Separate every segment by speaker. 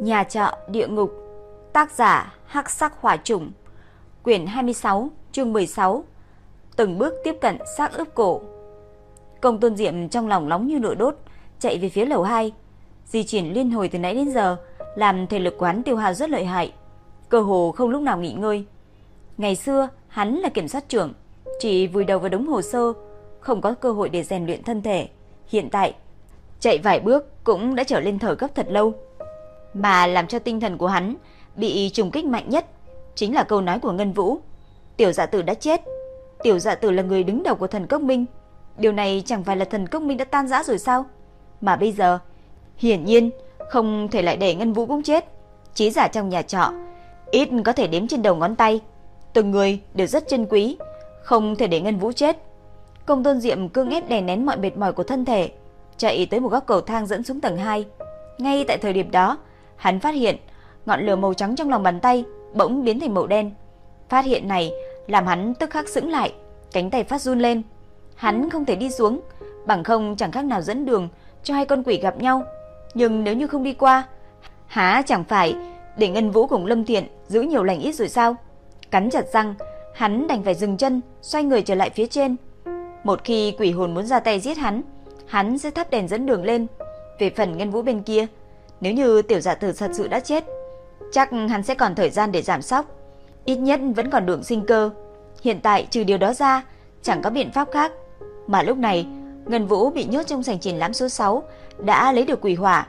Speaker 1: Nhà trọ địa ngục. Tác giả Hắc sắc hỏa trùng Quyển 26 chương 16 Từng bước tiếp cận xác ướp cổ. Công tôn diệm trong lòng nóng như lửa đốt, Chạy về phía lầu 2 Di chuyển liên hồi từ nãy đến giờ, Làm thể lực quán tiêu hao rất lợi hại. Cơ hồ không lúc nào nghỉ ngơi. Ngày xưa, hắn là kiểm soát trưởng, Chỉ vùi đầu vào đống hồ sơ, Không có cơ hội để rèn luyện thân thể. Hiện tại, Chạy vài bước cũng đã trở lên thở gấp thật lâu mà làm cho tinh thần của hắn bị trùng kích mạnh nhất chính là câu nói của Ngân Vũ. Tiểu dạ tử đã chết. Tiểu dạ tử là người đứng đầu của thần cốc minh. Điều này chẳng phải là thần cốc minh đã tan rã rồi sao? Mà bây giờ, hiển nhiên không thể lại để Ngân Vũ cũng chết. Chí giả trong nhà trọ, ít có thể đếm trên đầu ngón tay. Từng người đều rất chân quý, không thể để Ngân Vũ chết. Công tôn diệm cương ép đè nén mọi mệt mỏi của thân thể, chạy tới một góc cầu thang dẫn xuống tầng 2. Ngay tại thời điểm đó, Hắn phát hiện ngọn lửa màu trắng trong lòng bàn tay bỗng biến thành màu đen. Phát hiện này làm hắn tức khắc sững lại, cánh tay phát run lên. Hắn không thể đi xuống, bằng không chẳng khác nào dẫn đường cho hai con quỷ gặp nhau. Nhưng nếu như không đi qua, há chẳng phải để Ngân Vũ cùng Lâm Thiện giữ nhiều lành ít rồi sao? Cắn chặt răng, hắn đành phải dừng chân, xoay người trở lại phía trên. Một khi quỷ hồn muốn ra tay giết hắn, hắn sẽ thắp đèn dẫn đường lên. Về phần Ngân Vũ bên kia, nếu như tiểu giả tử thật sự đã chết, chắc hắn sẽ còn thời gian để giảm sóc. Ít nhất vẫn còn đường sinh cơ. Hiện tại trừ điều đó ra, chẳng có biện pháp khác. Mà lúc này, Ngân Vũ bị nhốt trong sảnh triển lãm số 6, đã lấy được quỷ hỏa.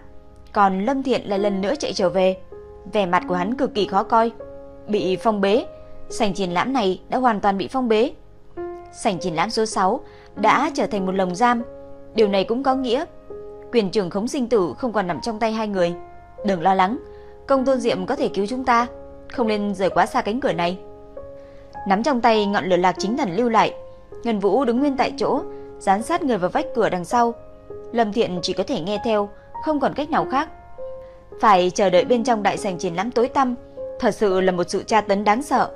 Speaker 1: Còn Lâm Thiện lại lần nữa chạy trở về. Vẻ mặt của hắn cực kỳ khó coi. Bị phong bế, sảnh triển lãm này đã hoàn toàn bị phong bế. Sảnh triển lãm số 6 đã trở thành một lồng giam. Điều này cũng có nghĩa quyền trưởng khống sinh tử không còn nằm trong tay hai người. Đừng lo lắng, công tôn diệm có thể cứu chúng ta, không nên rời quá xa cánh cửa này. Nắm trong tay ngọn lửa lạc chính thần lưu lại, Ngân Vũ đứng nguyên tại chỗ, dán sát người vào vách cửa đằng sau. Lâm Thiện chỉ có thể nghe theo, không còn cách nào khác. Phải chờ đợi bên trong đại sảnh triển lãm tối tăm, thật sự là một sự tra tấn đáng sợ.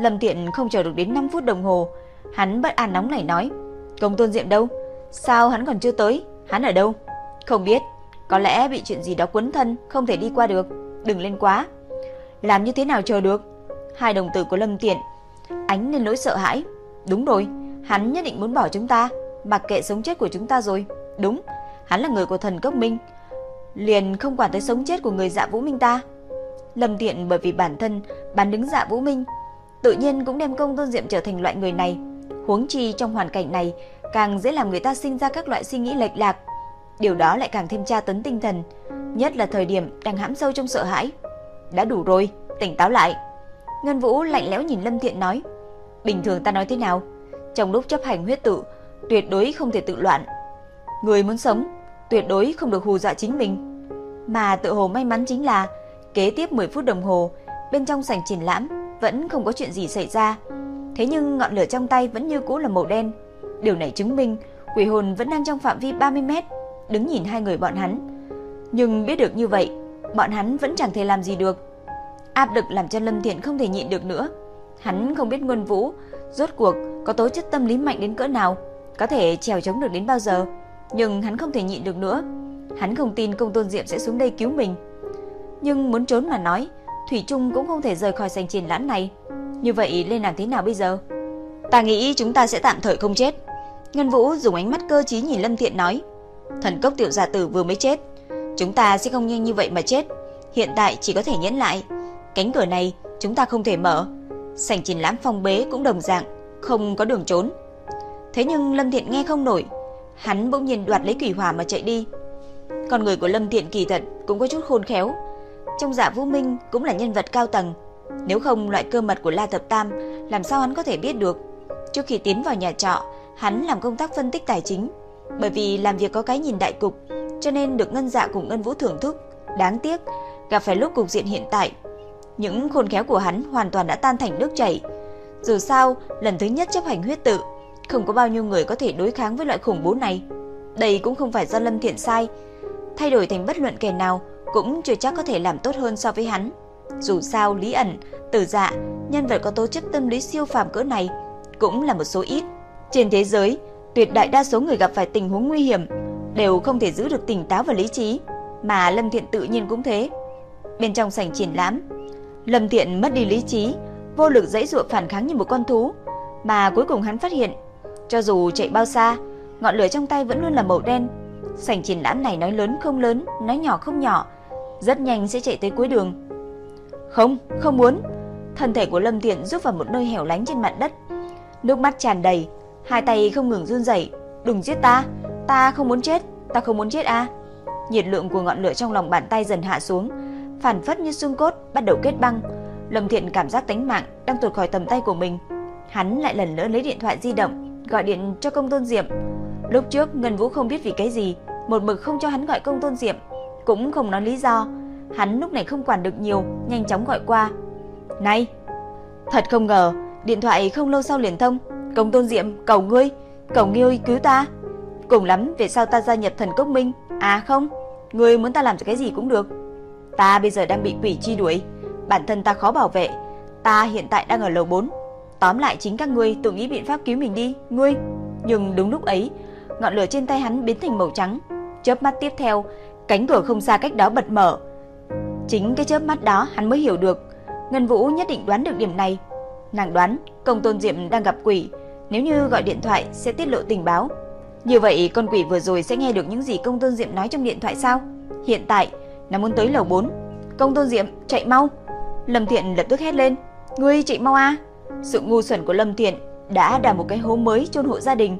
Speaker 1: Lâm Thiện không chờ được đến 5 phút đồng hồ, hắn bất an nóng nảy nói: "Công Tôn Diệm đâu? Sao hắn còn chưa tới? Hắn ở đâu?" Không biết, có lẽ bị chuyện gì đó quấn thân, không thể đi qua được. Đừng lên quá. Làm như thế nào chờ được? Hai đồng tử của Lâm Tiện ánh lên nỗi sợ hãi. Đúng rồi, hắn nhất định muốn bỏ chúng ta, mặc kệ sống chết của chúng ta rồi. Đúng, hắn là người của thần cấp minh, liền không quản tới sống chết của người dạ Vũ Minh ta. Lâm Tiện bởi vì bản thân bán đứng dạ Vũ Minh, tự nhiên cũng đem công tôn diệm trở thành loại người này. Huống chi trong hoàn cảnh này, càng dễ làm người ta sinh ra các loại suy nghĩ lệch lạc, Điều đó lại càng thêm tra tấn tinh thần, nhất là thời điểm đang hãm sâu trong sợ hãi. Đã đủ rồi, tỉnh táo lại. Ngân Vũ lạnh lẽo nhìn Lâm Thiện nói, bình thường ta nói thế nào? Trong lúc chấp hành huyết tự, tuyệt đối không thể tự loạn. Người muốn sống, tuyệt đối không được hù dọa chính mình. Mà tự hồ may mắn chính là, kế tiếp 10 phút đồng hồ, bên trong sảnh triển lãm vẫn không có chuyện gì xảy ra. Thế nhưng ngọn lửa trong tay vẫn như cũ là màu đen. Điều này chứng minh quỷ hồn vẫn đang trong phạm vi 30 mét đứng nhìn hai người bọn hắn. Nhưng biết được như vậy, bọn hắn vẫn chẳng thể làm gì được. Áp lực làm cho Lâm Thiện không thể nhịn được nữa. Hắn không biết Ngân Vũ rốt cuộc có tố chất tâm lý mạnh đến cỡ nào, có thể trèo chống được đến bao giờ, nhưng hắn không thể nhịn được nữa. Hắn không tin Công Tôn Diệm sẽ xuống đây cứu mình. Nhưng muốn trốn mà nói, Thủy Trung cũng không thể rời khỏi sảnh triển lãm này. Như vậy lên làm thế nào bây giờ? Ta nghĩ chúng ta sẽ tạm thời không chết. Ngân Vũ dùng ánh mắt cơ trí nhìn Lâm Thiện nói. Thần cốc tiểu giả tử vừa mới chết, chúng ta sẽ không như như vậy mà chết. Hiện tại chỉ có thể nhẫn lại, cánh cửa này chúng ta không thể mở. Sảnh triển lãm phong bế cũng đồng dạng, không có đường trốn. Thế nhưng Lâm Thiện nghe không nổi, hắn bỗng nhiên đoạt lấy quỷ hỏa mà chạy đi. Con người của Lâm Thiện kỳ thật cũng có chút khôn khéo. Trong dạ Vũ Minh cũng là nhân vật cao tầng, nếu không loại cơ mật của La Thập Tam, làm sao hắn có thể biết được? Trước khi tiến vào nhà trọ, hắn làm công tác phân tích tài chính, bởi vì làm việc có cái nhìn đại cục, cho nên được Ngân Dạ cùng Ngân Vũ thưởng thức. Đáng tiếc, gặp phải lúc cục diện hiện tại, những khôn khéo của hắn hoàn toàn đã tan thành nước chảy. Dù sao, lần thứ nhất chấp hành huyết tự, không có bao nhiêu người có thể đối kháng với loại khủng bố này. Đây cũng không phải do Lâm Thiện sai, thay đổi thành bất luận kẻ nào cũng chưa chắc có thể làm tốt hơn so với hắn. Dù sao Lý ẩn, Tử Dạ, nhân vật có tố chất tâm lý siêu phàm cỡ này cũng là một số ít. Trên thế giới, Tuyệt đại đa số người gặp phải tình huống nguy hiểm đều không thể giữ được tỉnh táo và lý trí, mà Lâm Thiện tự nhiên cũng thế. Bên trong sảnh triển lãm, Lâm Thiện mất đi lý trí, vô lực dãy dụa phản kháng như một con thú, mà cuối cùng hắn phát hiện, cho dù chạy bao xa, ngọn lửa trong tay vẫn luôn là màu đen. Sảnh triển lãm này nói lớn không lớn, nói nhỏ không nhỏ, rất nhanh sẽ chạy tới cuối đường. Không, không muốn. Thân thể của Lâm Thiện rút vào một nơi hẻo lánh trên mặt đất. Nước mắt tràn đầy, hai tay không ngừng run rẩy. "Đừng giết ta, ta không muốn chết, ta không muốn chết a." Nhiệt lượng của ngọn lửa trong lòng bàn tay dần hạ xuống, phản phất như xương cốt bắt đầu kết băng. Lâm Thiện cảm giác tính mạng đang tuột khỏi tầm tay của mình. Hắn lại lần nữa lấy điện thoại di động, gọi điện cho công tôn Diệm. Lúc trước Ngân Vũ không biết vì cái gì, một mực không cho hắn gọi công tôn Diệm, cũng không nói lý do. Hắn lúc này không quản được nhiều, nhanh chóng gọi qua. "Này, thật không ngờ, điện thoại không lâu sau liền thông, công tôn Diệm, cầu ngươi, cầu ngươi cứu ta." Cùng lắm về sau ta gia nhập thần cốc minh. À không Ngươi muốn ta làm cái gì cũng được. Ta bây giờ đang bị quỷ chi đuổi. Bản thân ta khó bảo vệ. Ta hiện tại đang ở lầu 4 Tóm lại chính các ngươi tự nghĩ biện pháp cứu mình đi Ngươi. Nhưng đúng lúc ấy Ngọn lửa trên tay hắn biến thành màu trắng. Chớp mắt tiếp theo Cánh cửa không xa cách đó bật mở. Chính cái chớp mắt đó hắn mới hiểu được. Ngân Vũ nhất định đoán được điểm này. Nàng đoán công tôn diệm đang gặp quỷ. Nếu như gọi điện thoại sẽ tiết lộ tình báo như vậy con quỷ vừa rồi sẽ nghe được những gì công tôn diệm nói trong điện thoại sao? Hiện tại, nó muốn tới lầu 4. Công tôn diệm, chạy mau. Lâm Thiện lập tức hét lên. Ngươi chạy mau a Sự ngu xuẩn của Lâm Thiện đã đào một cái hố mới chôn hộ gia đình.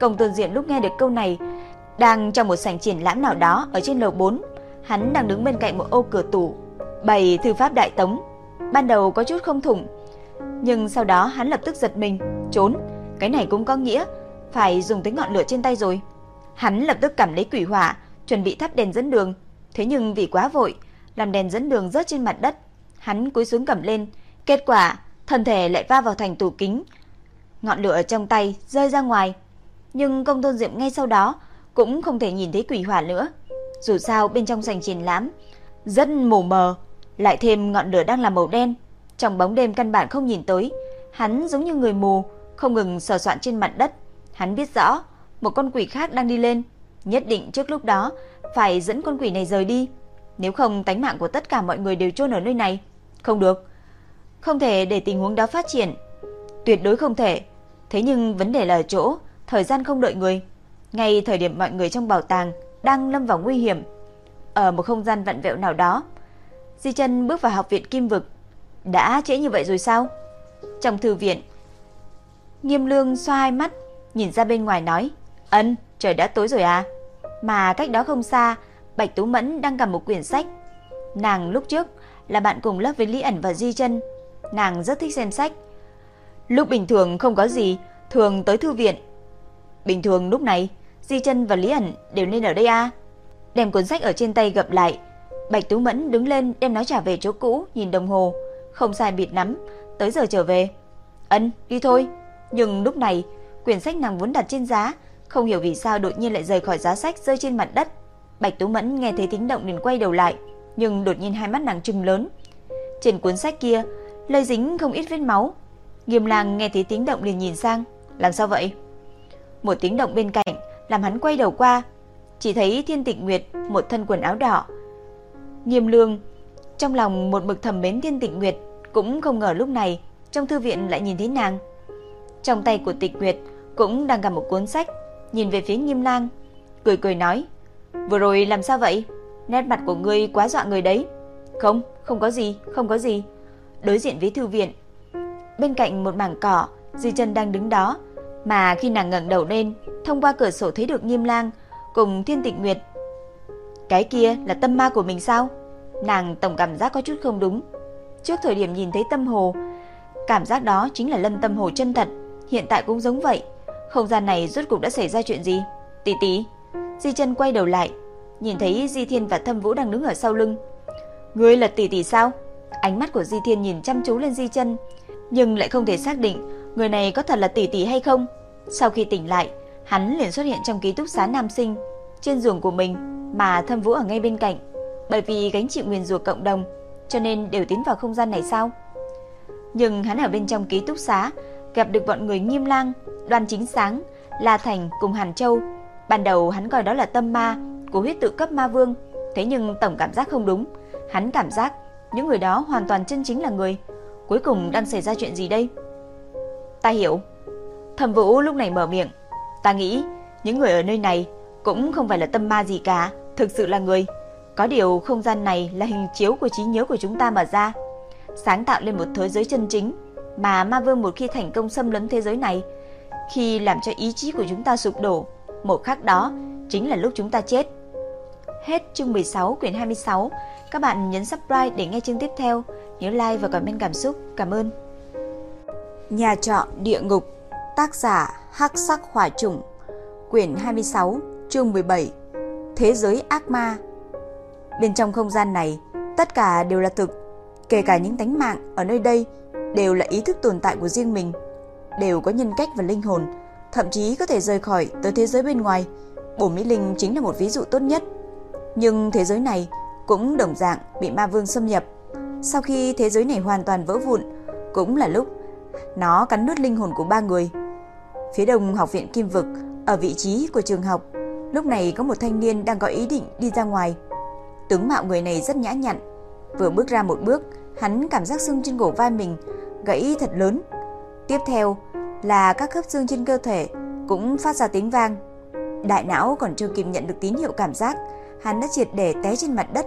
Speaker 1: Công tôn diệm lúc nghe được câu này, đang trong một sảnh triển lãm nào đó ở trên lầu 4. Hắn đang đứng bên cạnh một ô cửa tủ, bày thư pháp đại tống. Ban đầu có chút không thủng, nhưng sau đó hắn lập tức giật mình, trốn. Cái này cũng có nghĩa phải dùng tới ngọn lửa trên tay rồi. Hắn lập tức cầm lấy quỷ hỏa, chuẩn bị thắp đèn dẫn đường, thế nhưng vì quá vội, làm đèn dẫn đường rớt trên mặt đất. Hắn cúi xuống cầm lên, kết quả thân thể lại va vào thành tủ kính. Ngọn lửa trong tay rơi ra ngoài, nhưng Công Tôn Diệm ngay sau đó cũng không thể nhìn thấy quỷ hỏa nữa. Dù sao bên trong sảnh triển lãm rất mù mờ, lại thêm ngọn lửa đang là màu đen, trong bóng đêm căn bản không nhìn tới, hắn giống như người mù, không ngừng sờ soạn trên mặt đất, Hắn biết rõ, một con quỷ khác đang đi lên, nhất định trước lúc đó phải dẫn con quỷ này rời đi, nếu không tánh mạng của tất cả mọi người đều chôn ở nơi này. Không được, không thể để tình huống đó phát triển, tuyệt đối không thể. Thế nhưng vấn đề là ở chỗ, thời gian không đợi người. Ngay thời điểm mọi người trong bảo tàng đang lâm vào nguy hiểm, ở một không gian vặn vẹo nào đó, Di Chân bước vào học viện Kim Vực. Đã trễ như vậy rồi sao? Trong thư viện, Nghiêm Lương xoa hai mắt, nhìn ra bên ngoài nói, ân, trời đã tối rồi à. Mà cách đó không xa, Bạch Tú Mẫn đang cầm một quyển sách. Nàng lúc trước là bạn cùng lớp với Lý ẩn và Di chân Nàng rất thích xem sách. Lúc bình thường không có gì, thường tới thư viện. Bình thường lúc này, Di chân và Lý ẩn đều nên ở đây à. Đem cuốn sách ở trên tay gập lại. Bạch Tú Mẫn đứng lên đem nó trả về chỗ cũ, nhìn đồng hồ. Không sai bịt nắm, tới giờ trở về. Ân, đi thôi. Nhưng lúc này, Quyển sách nàng vốn đặt trên giá, không hiểu vì sao đột nhiên lại rời khỏi giá sách rơi trên mặt đất. Bạch Tú Mẫn nghe thấy tiếng động liền quay đầu lại, nhưng đột nhiên hai mắt nàng trừng lớn. Trên cuốn sách kia, lây dính không ít vết máu. Nghiêm Lang nghe thấy tiếng động liền nhìn sang, làm sao vậy? Một tiếng động bên cạnh làm hắn quay đầu qua, chỉ thấy Thiên Tịch Nguyệt một thân quần áo đỏ. Nghiêm Lương trong lòng một mực thầm mến Thiên tịnh Nguyệt, cũng không ngờ lúc này trong thư viện lại nhìn thấy nàng. Trong tay của Tịch Nguyệt cũng đang cầm một cuốn sách, nhìn về phía Nghiêm Lang, cười cười nói: "Vừa rồi làm sao vậy? Nét mặt của ngươi quá dọa người đấy." "Không, không có gì, không có gì." Đối diện với thư viện, bên cạnh một mảng cỏ, Di Chân đang đứng đó, mà khi nàng ngẩng đầu lên, thông qua cửa sổ thấy được Nghiêm Lang cùng Thiên Tịch Nguyệt. Cái kia là tâm ma của mình sao? Nàng tổng cảm giác có chút không đúng. Trước thời điểm nhìn thấy tâm hồ, cảm giác đó chính là Lâm Tâm Hồ chân thật, hiện tại cũng giống vậy. Không gian này rốt cuộc đã xảy ra chuyện gì? Tỷ tỷ. Di chân quay đầu lại, nhìn thấy Di Thiên và Thâm Vũ đang đứng ở sau lưng. Ngươi là tỷ tỷ sao? Ánh mắt của Di Thiên nhìn chăm chú lên Di chân, nhưng lại không thể xác định người này có thật là tỷ tỷ hay không. Sau khi tỉnh lại, hắn liền xuất hiện trong ký túc xá nam sinh, trên giường của mình, mà Thâm Vũ ở ngay bên cạnh. Bởi vì gánh chịu nguyên rủa cộng đồng, cho nên đều tiến vào không gian này sao? Nhưng hắn ở bên trong ký túc xá gặp được bọn người Nghiêm Lang, đoàn Chính Sáng, La Thành cùng Hàn Châu. Ban đầu hắn coi đó là tâm ma của huyết tự cấp ma vương, thế nhưng tổng cảm giác không đúng. Hắn cảm giác những người đó hoàn toàn chân chính là người. Cuối cùng đang xảy ra chuyện gì đây? Ta hiểu. Thẩm Vũ lúc này mở miệng. Ta nghĩ những người ở nơi này cũng không phải là tâm ma gì cả, thực sự là người. Có điều không gian này là hình chiếu của trí nhớ của chúng ta mà ra, sáng tạo lên một thế giới chân chính mà ma vương một khi thành công xâm lấn thế giới này, khi làm cho ý chí của chúng ta sụp đổ, một khắc đó chính là lúc chúng ta chết. Hết chương 16 quyển 26. Các bạn nhấn subscribe để nghe chương tiếp theo. Nhớ like và comment cảm xúc. Cảm ơn. Nhà trọ địa ngục Tác giả Hắc Sắc Hỏa Trùng Quyển 26 chương 17 Thế giới ác ma Bên trong không gian này Tất cả đều là thực Kể cả những tánh mạng ở nơi đây Đều là ý thức tồn tại của riêng mình, Đều có nhân cách và linh hồn, Thậm chí có thể rời khỏi tới thế giới bên ngoài. Bổ Mỹ Linh chính là một ví dụ tốt nhất. Nhưng thế giới này Cũng đồng dạng bị ma vương xâm nhập. Sau khi thế giới này hoàn toàn vỡ vụn, Cũng là lúc Nó cắn nuốt linh hồn của ba người. Phía đông học viện Kim Vực, Ở vị trí của trường học, Lúc này có một thanh niên đang có ý định đi ra ngoài. Tướng mạo người này rất nhã nhặn, Vừa bước ra một bước Hắn cảm giác xương trên cổ vai mình Gãy thật lớn. Tiếp theo là các khớp xương trên cơ thể Cũng phát ra tiếng vang. Đại não còn chưa kịp nhận được tín hiệu cảm giác, Hắn đã triệt để té trên mặt đất.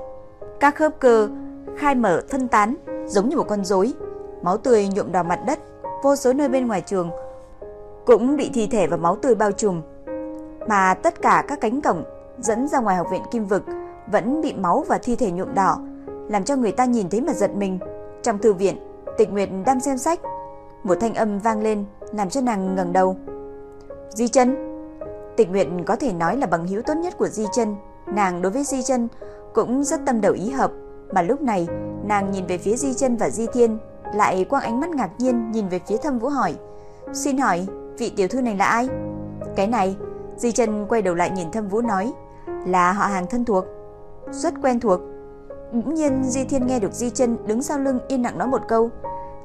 Speaker 1: Các khớp cơ khai mở phân tán Giống như một con rối, Máu tươi nhuộm đỏ mặt đất, Vô số nơi bên ngoài trường Cũng bị thi thể và máu tươi bao trùm. Mà tất cả các cánh cổng Dẫn ra ngoài học viện Kim Vực Vẫn bị máu và thi thể nhuộm đỏ làm cho người ta nhìn thấy mà giật mình. Trong thư viện, Tịch Nguyệt đang xem sách. Một thanh âm vang lên, Làm cho nàng ngẩng đầu. Di chân Tịch Nguyệt có thể nói là bằng hữu tốt nhất của Di chân Nàng đối với Di chân Cũng rất tâm đầu ý hợp. Mà lúc này, nàng nhìn về phía Di chân và Di Thiên, Lại quang ánh mắt ngạc nhiên Nhìn về phía thâm vũ hỏi, Xin hỏi, vị tiểu thư này là ai? Cái này, Di chân quay đầu lại nhìn thâm vũ nói, Là họ hàng thân thuộc Rất quen thuộc. Bỗng nhiên Di Thiên nghe được Di chân đứng sau lưng yên lặng nói một câu.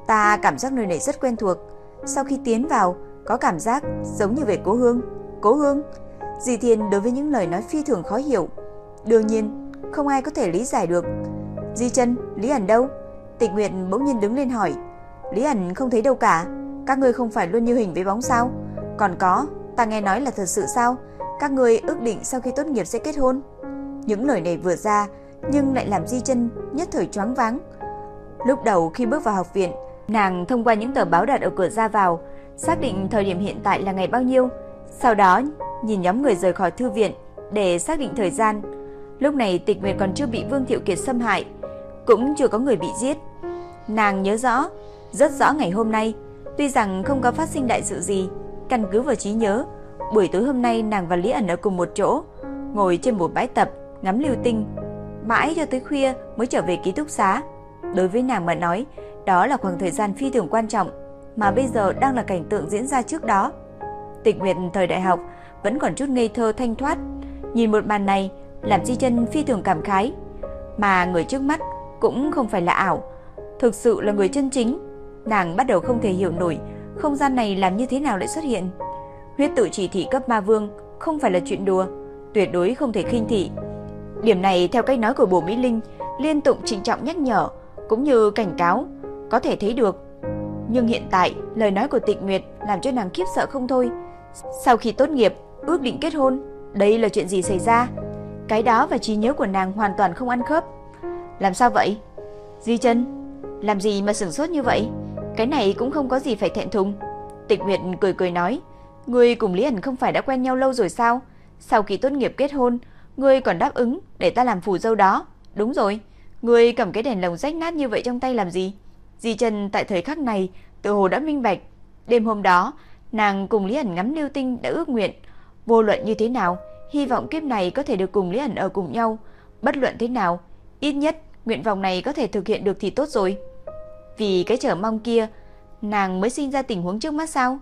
Speaker 1: Ta cảm giác nơi này rất quen thuộc. Sau khi tiến vào, Có cảm giác giống như về cố hương. Cố hương. Di Thiên đối với những lời nói phi thường khó hiểu. Đương nhiên, không ai có thể lý giải được. Di chân, Lý ẩn đâu? Tịch Nguyệt bỗng nhiên đứng lên hỏi. Lý ẩn không thấy đâu cả. Các ngươi không phải luôn như hình với bóng sao? Còn có, Ta nghe nói là thật sự sao? Các ngươi ước định sau khi tốt nghiệp sẽ kết hôn. Những lời này vừa ra nhưng lại làm Di chân, nhất thời choáng váng. Lúc đầu khi bước vào học viện, Nàng thông qua những tờ báo đặt ở cửa ra vào, Xác định thời điểm hiện tại là ngày bao nhiêu, Sau đó nhìn nhóm người rời khỏi thư viện Để xác định thời gian. Lúc này tịch nguyệt còn chưa bị Vương Thiệu Kiệt xâm hại, Cũng chưa có người bị giết. Nàng nhớ rõ, Rất rõ ngày hôm nay, Tuy rằng không có phát sinh đại sự gì, Căn cứ vào trí nhớ, Buổi tối hôm nay nàng và Lý ẩn ở cùng một chỗ, Ngồi trên một bãi tập Ngắm lưu tinh. Mãi cho tới khuya mới trở về ký túc xá. Đối với nàng mà nói, Đó là khoảng thời gian phi thường quan trọng Mà bây giờ đang là cảnh tượng diễn ra trước đó. Tịch Nguyệt thời đại học Vẫn còn chút ngây thơ thanh thoát, Nhìn một màn này Làm Di chân phi thường cảm khái. Mà người trước mắt cũng không phải là ảo, Thực sự là người chân chính. Nàng bắt đầu không thể hiểu nổi Không gian này làm như thế nào lại xuất hiện. Huyết tự chỉ thị cấp ma vương Không phải là chuyện đùa, Tuyệt đối không thể khinh thị. Điểm này, theo cách nói của Bồ Mỹ Linh, Liên tục trịnh trọng nhắc nhở, Cũng như cảnh cáo, Có thể thấy được. Nhưng hiện tại, lời nói của tịnh Nguyệt Làm cho nàng khiếp sợ không thôi. Sau khi tốt nghiệp, ước định kết hôn, Đây là chuyện gì xảy ra? Cái đó và trí nhớ của nàng hoàn toàn không ăn khớp. Làm sao vậy? Di chân Làm gì mà sửng sốt như vậy? Cái này cũng không có gì phải thẹn thùng. Tịch Nguyệt cười cười nói Người cùng Lý ẩn không phải đã quen nhau lâu rồi sao? Sau khi tốt nghiệp kết hôn Ngươi còn đáp ứng để ta làm phù dâu đó. Đúng rồi. Ngươi cầm cái đèn lồng rách nát như vậy trong tay làm gì? Di Trần tại thời khắc này Tự hồ đã minh bạch. Đêm hôm đó Nàng cùng Lý ẩn ngắm lưu tinh đã ước nguyện. Vô luận như thế nào Hy vọng kiếp này có thể được cùng Lý ẩn ở cùng nhau. Bất luận thế nào Ít nhất nguyện vọng này có thể thực hiện được thì tốt rồi. Vì cái trở mong kia Nàng mới sinh ra tình huống trước mắt sao?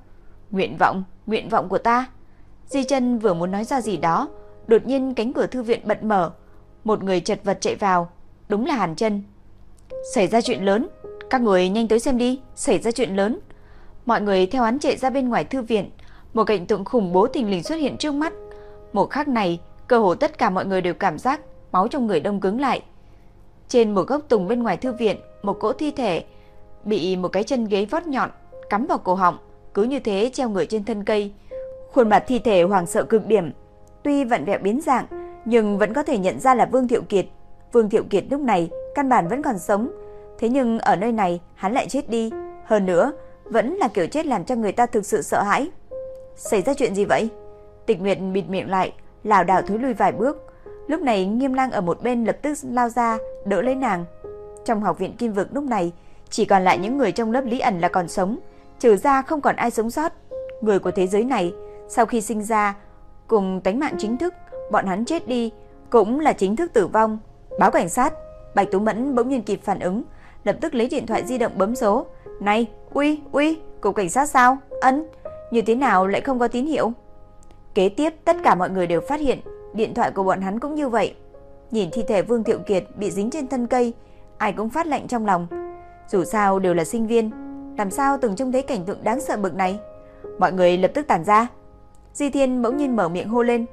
Speaker 1: Nguyện vọng, nguyện vọng của ta. Di Trần vừa muốn nói ra gì đó Đột nhiên cánh cửa thư viện bật mở. Một người chật vật chạy vào. Đúng là Hàn chân Xảy ra chuyện lớn. Các người nhanh tới xem đi. Xảy ra chuyện lớn. Mọi người theo hắn chạy ra bên ngoài thư viện. Một cảnh tượng khủng bố tình lình xuất hiện trước mắt. Một khắc này Cơ hồ tất cả mọi người đều cảm giác Máu trong người đông cứng lại. Trên một gốc tùng bên ngoài thư viện, một cỗ thi thể bị một cái chân ghế vót nhọn cắm vào cổ họng, cứ như thế treo người trên thân cây. Khuôn mặt thi thể hoàng sợ cực điểm, tuy vặn vẹo biến dạng, nhưng vẫn có thể nhận ra là Vương Thiệu Kiệt. Vương Thiệu Kiệt lúc này căn bản vẫn còn sống, thế nhưng ở nơi này hắn lại chết đi, hơn nữa vẫn là kiểu chết làm cho người ta thực sự sợ hãi. Xảy ra chuyện gì vậy? Tịch Nguyệt bịt miệng lại, lảo đảo thối lui vài bước. Lúc này Nghiêm Lang ở một bên lập tức lao ra, đỡ lấy nàng. Trong học viện Kim Vực lúc này, chỉ còn lại những người trong lớp Lý ẩn là còn sống, trừ ra không còn ai sống sót. Người của thế giới này, sau khi sinh ra, cùng tánh mạng chính thức, bọn hắn chết đi, cũng là chính thức tử vong. Báo cảnh sát, Bạch Tú Mẫn bỗng nhiên kịp phản ứng, lập tức lấy điện thoại di động bấm số. Này, uy, uy, cục cảnh sát sao? Ân, như thế nào lại không có tín hiệu? Kế tiếp tất cả mọi người đều phát hiện điện thoại của bọn hắn cũng như vậy. Nhìn thi thể Vương Thiệu Kiệt bị dính trên thân cây, ai cũng phát lạnh trong lòng. Dù sao đều là sinh viên, làm sao từng trông thấy cảnh tượng đáng sợ bực này. Mọi người lập tức tản ra. Di Thiên bỗng nhiên mở miệng hô lên.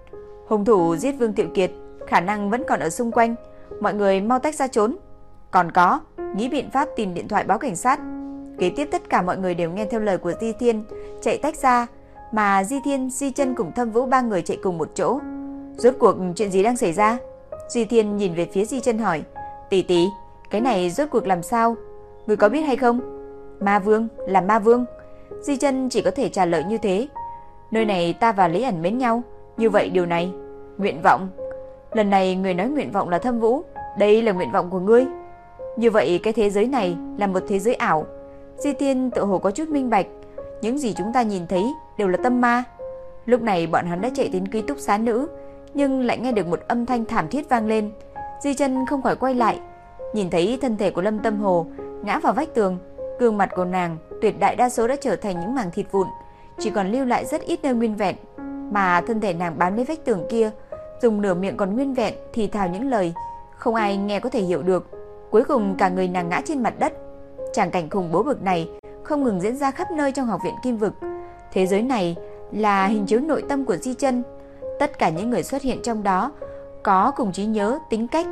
Speaker 1: Hung thủ giết Vương Tiệu Kiệt, khả năng vẫn còn ở xung quanh. Mọi người mau tách ra trốn. Còn có, nghĩ biện pháp tìm điện thoại báo cảnh sát. Kế tiếp tất cả mọi người đều nghe theo lời của Di Thiên, chạy tách ra, mà Di Thiên, Di Chân cùng Thâm Vũ ba người chạy cùng một chỗ. Rốt cuộc chuyện gì đang xảy ra? Di Thiên nhìn về phía Di Chân hỏi, "Tỷ tỷ, cái này rốt cuộc làm sao? Người có biết hay không?" "Ma Vương, là Ma Vương." Di Chân chỉ có thể trả lời như thế. Nơi này ta và Lý ẩn mến nhau, như vậy điều này, nguyện vọng. Lần này người nói nguyện vọng là Thâm Vũ, đây là nguyện vọng của ngươi. Như vậy cái thế giới này là một thế giới ảo. Di Tiên tự hồ có chút minh bạch, những gì chúng ta nhìn thấy đều là tâm ma. Lúc này bọn hắn đã chạy đến ký túc xá nữ, nhưng lại nghe được một âm thanh thảm thiết vang lên. Di chân không khỏi quay lại, nhìn thấy thân thể của Lâm Tâm Hồ ngã vào vách tường, gương mặt của nàng tuyệt đại đa số đã trở thành những mảng thịt vụn, chỉ còn lưu lại rất ít nơi nguyên vẹn, mà thân thể nàng bám lấy vách tường kia, dùng nửa miệng còn nguyên vẹn thì thào những lời không ai nghe có thể hiểu được. Cuối cùng cả người nàng ngã trên mặt đất. Tràng cảnh khủng bố bực này không ngừng diễn ra khắp nơi trong học viện Kim Vực. Thế giới này là hình chiếu nội tâm của Di Chân. Tất cả những người xuất hiện trong đó có cùng trí nhớ, tính cách,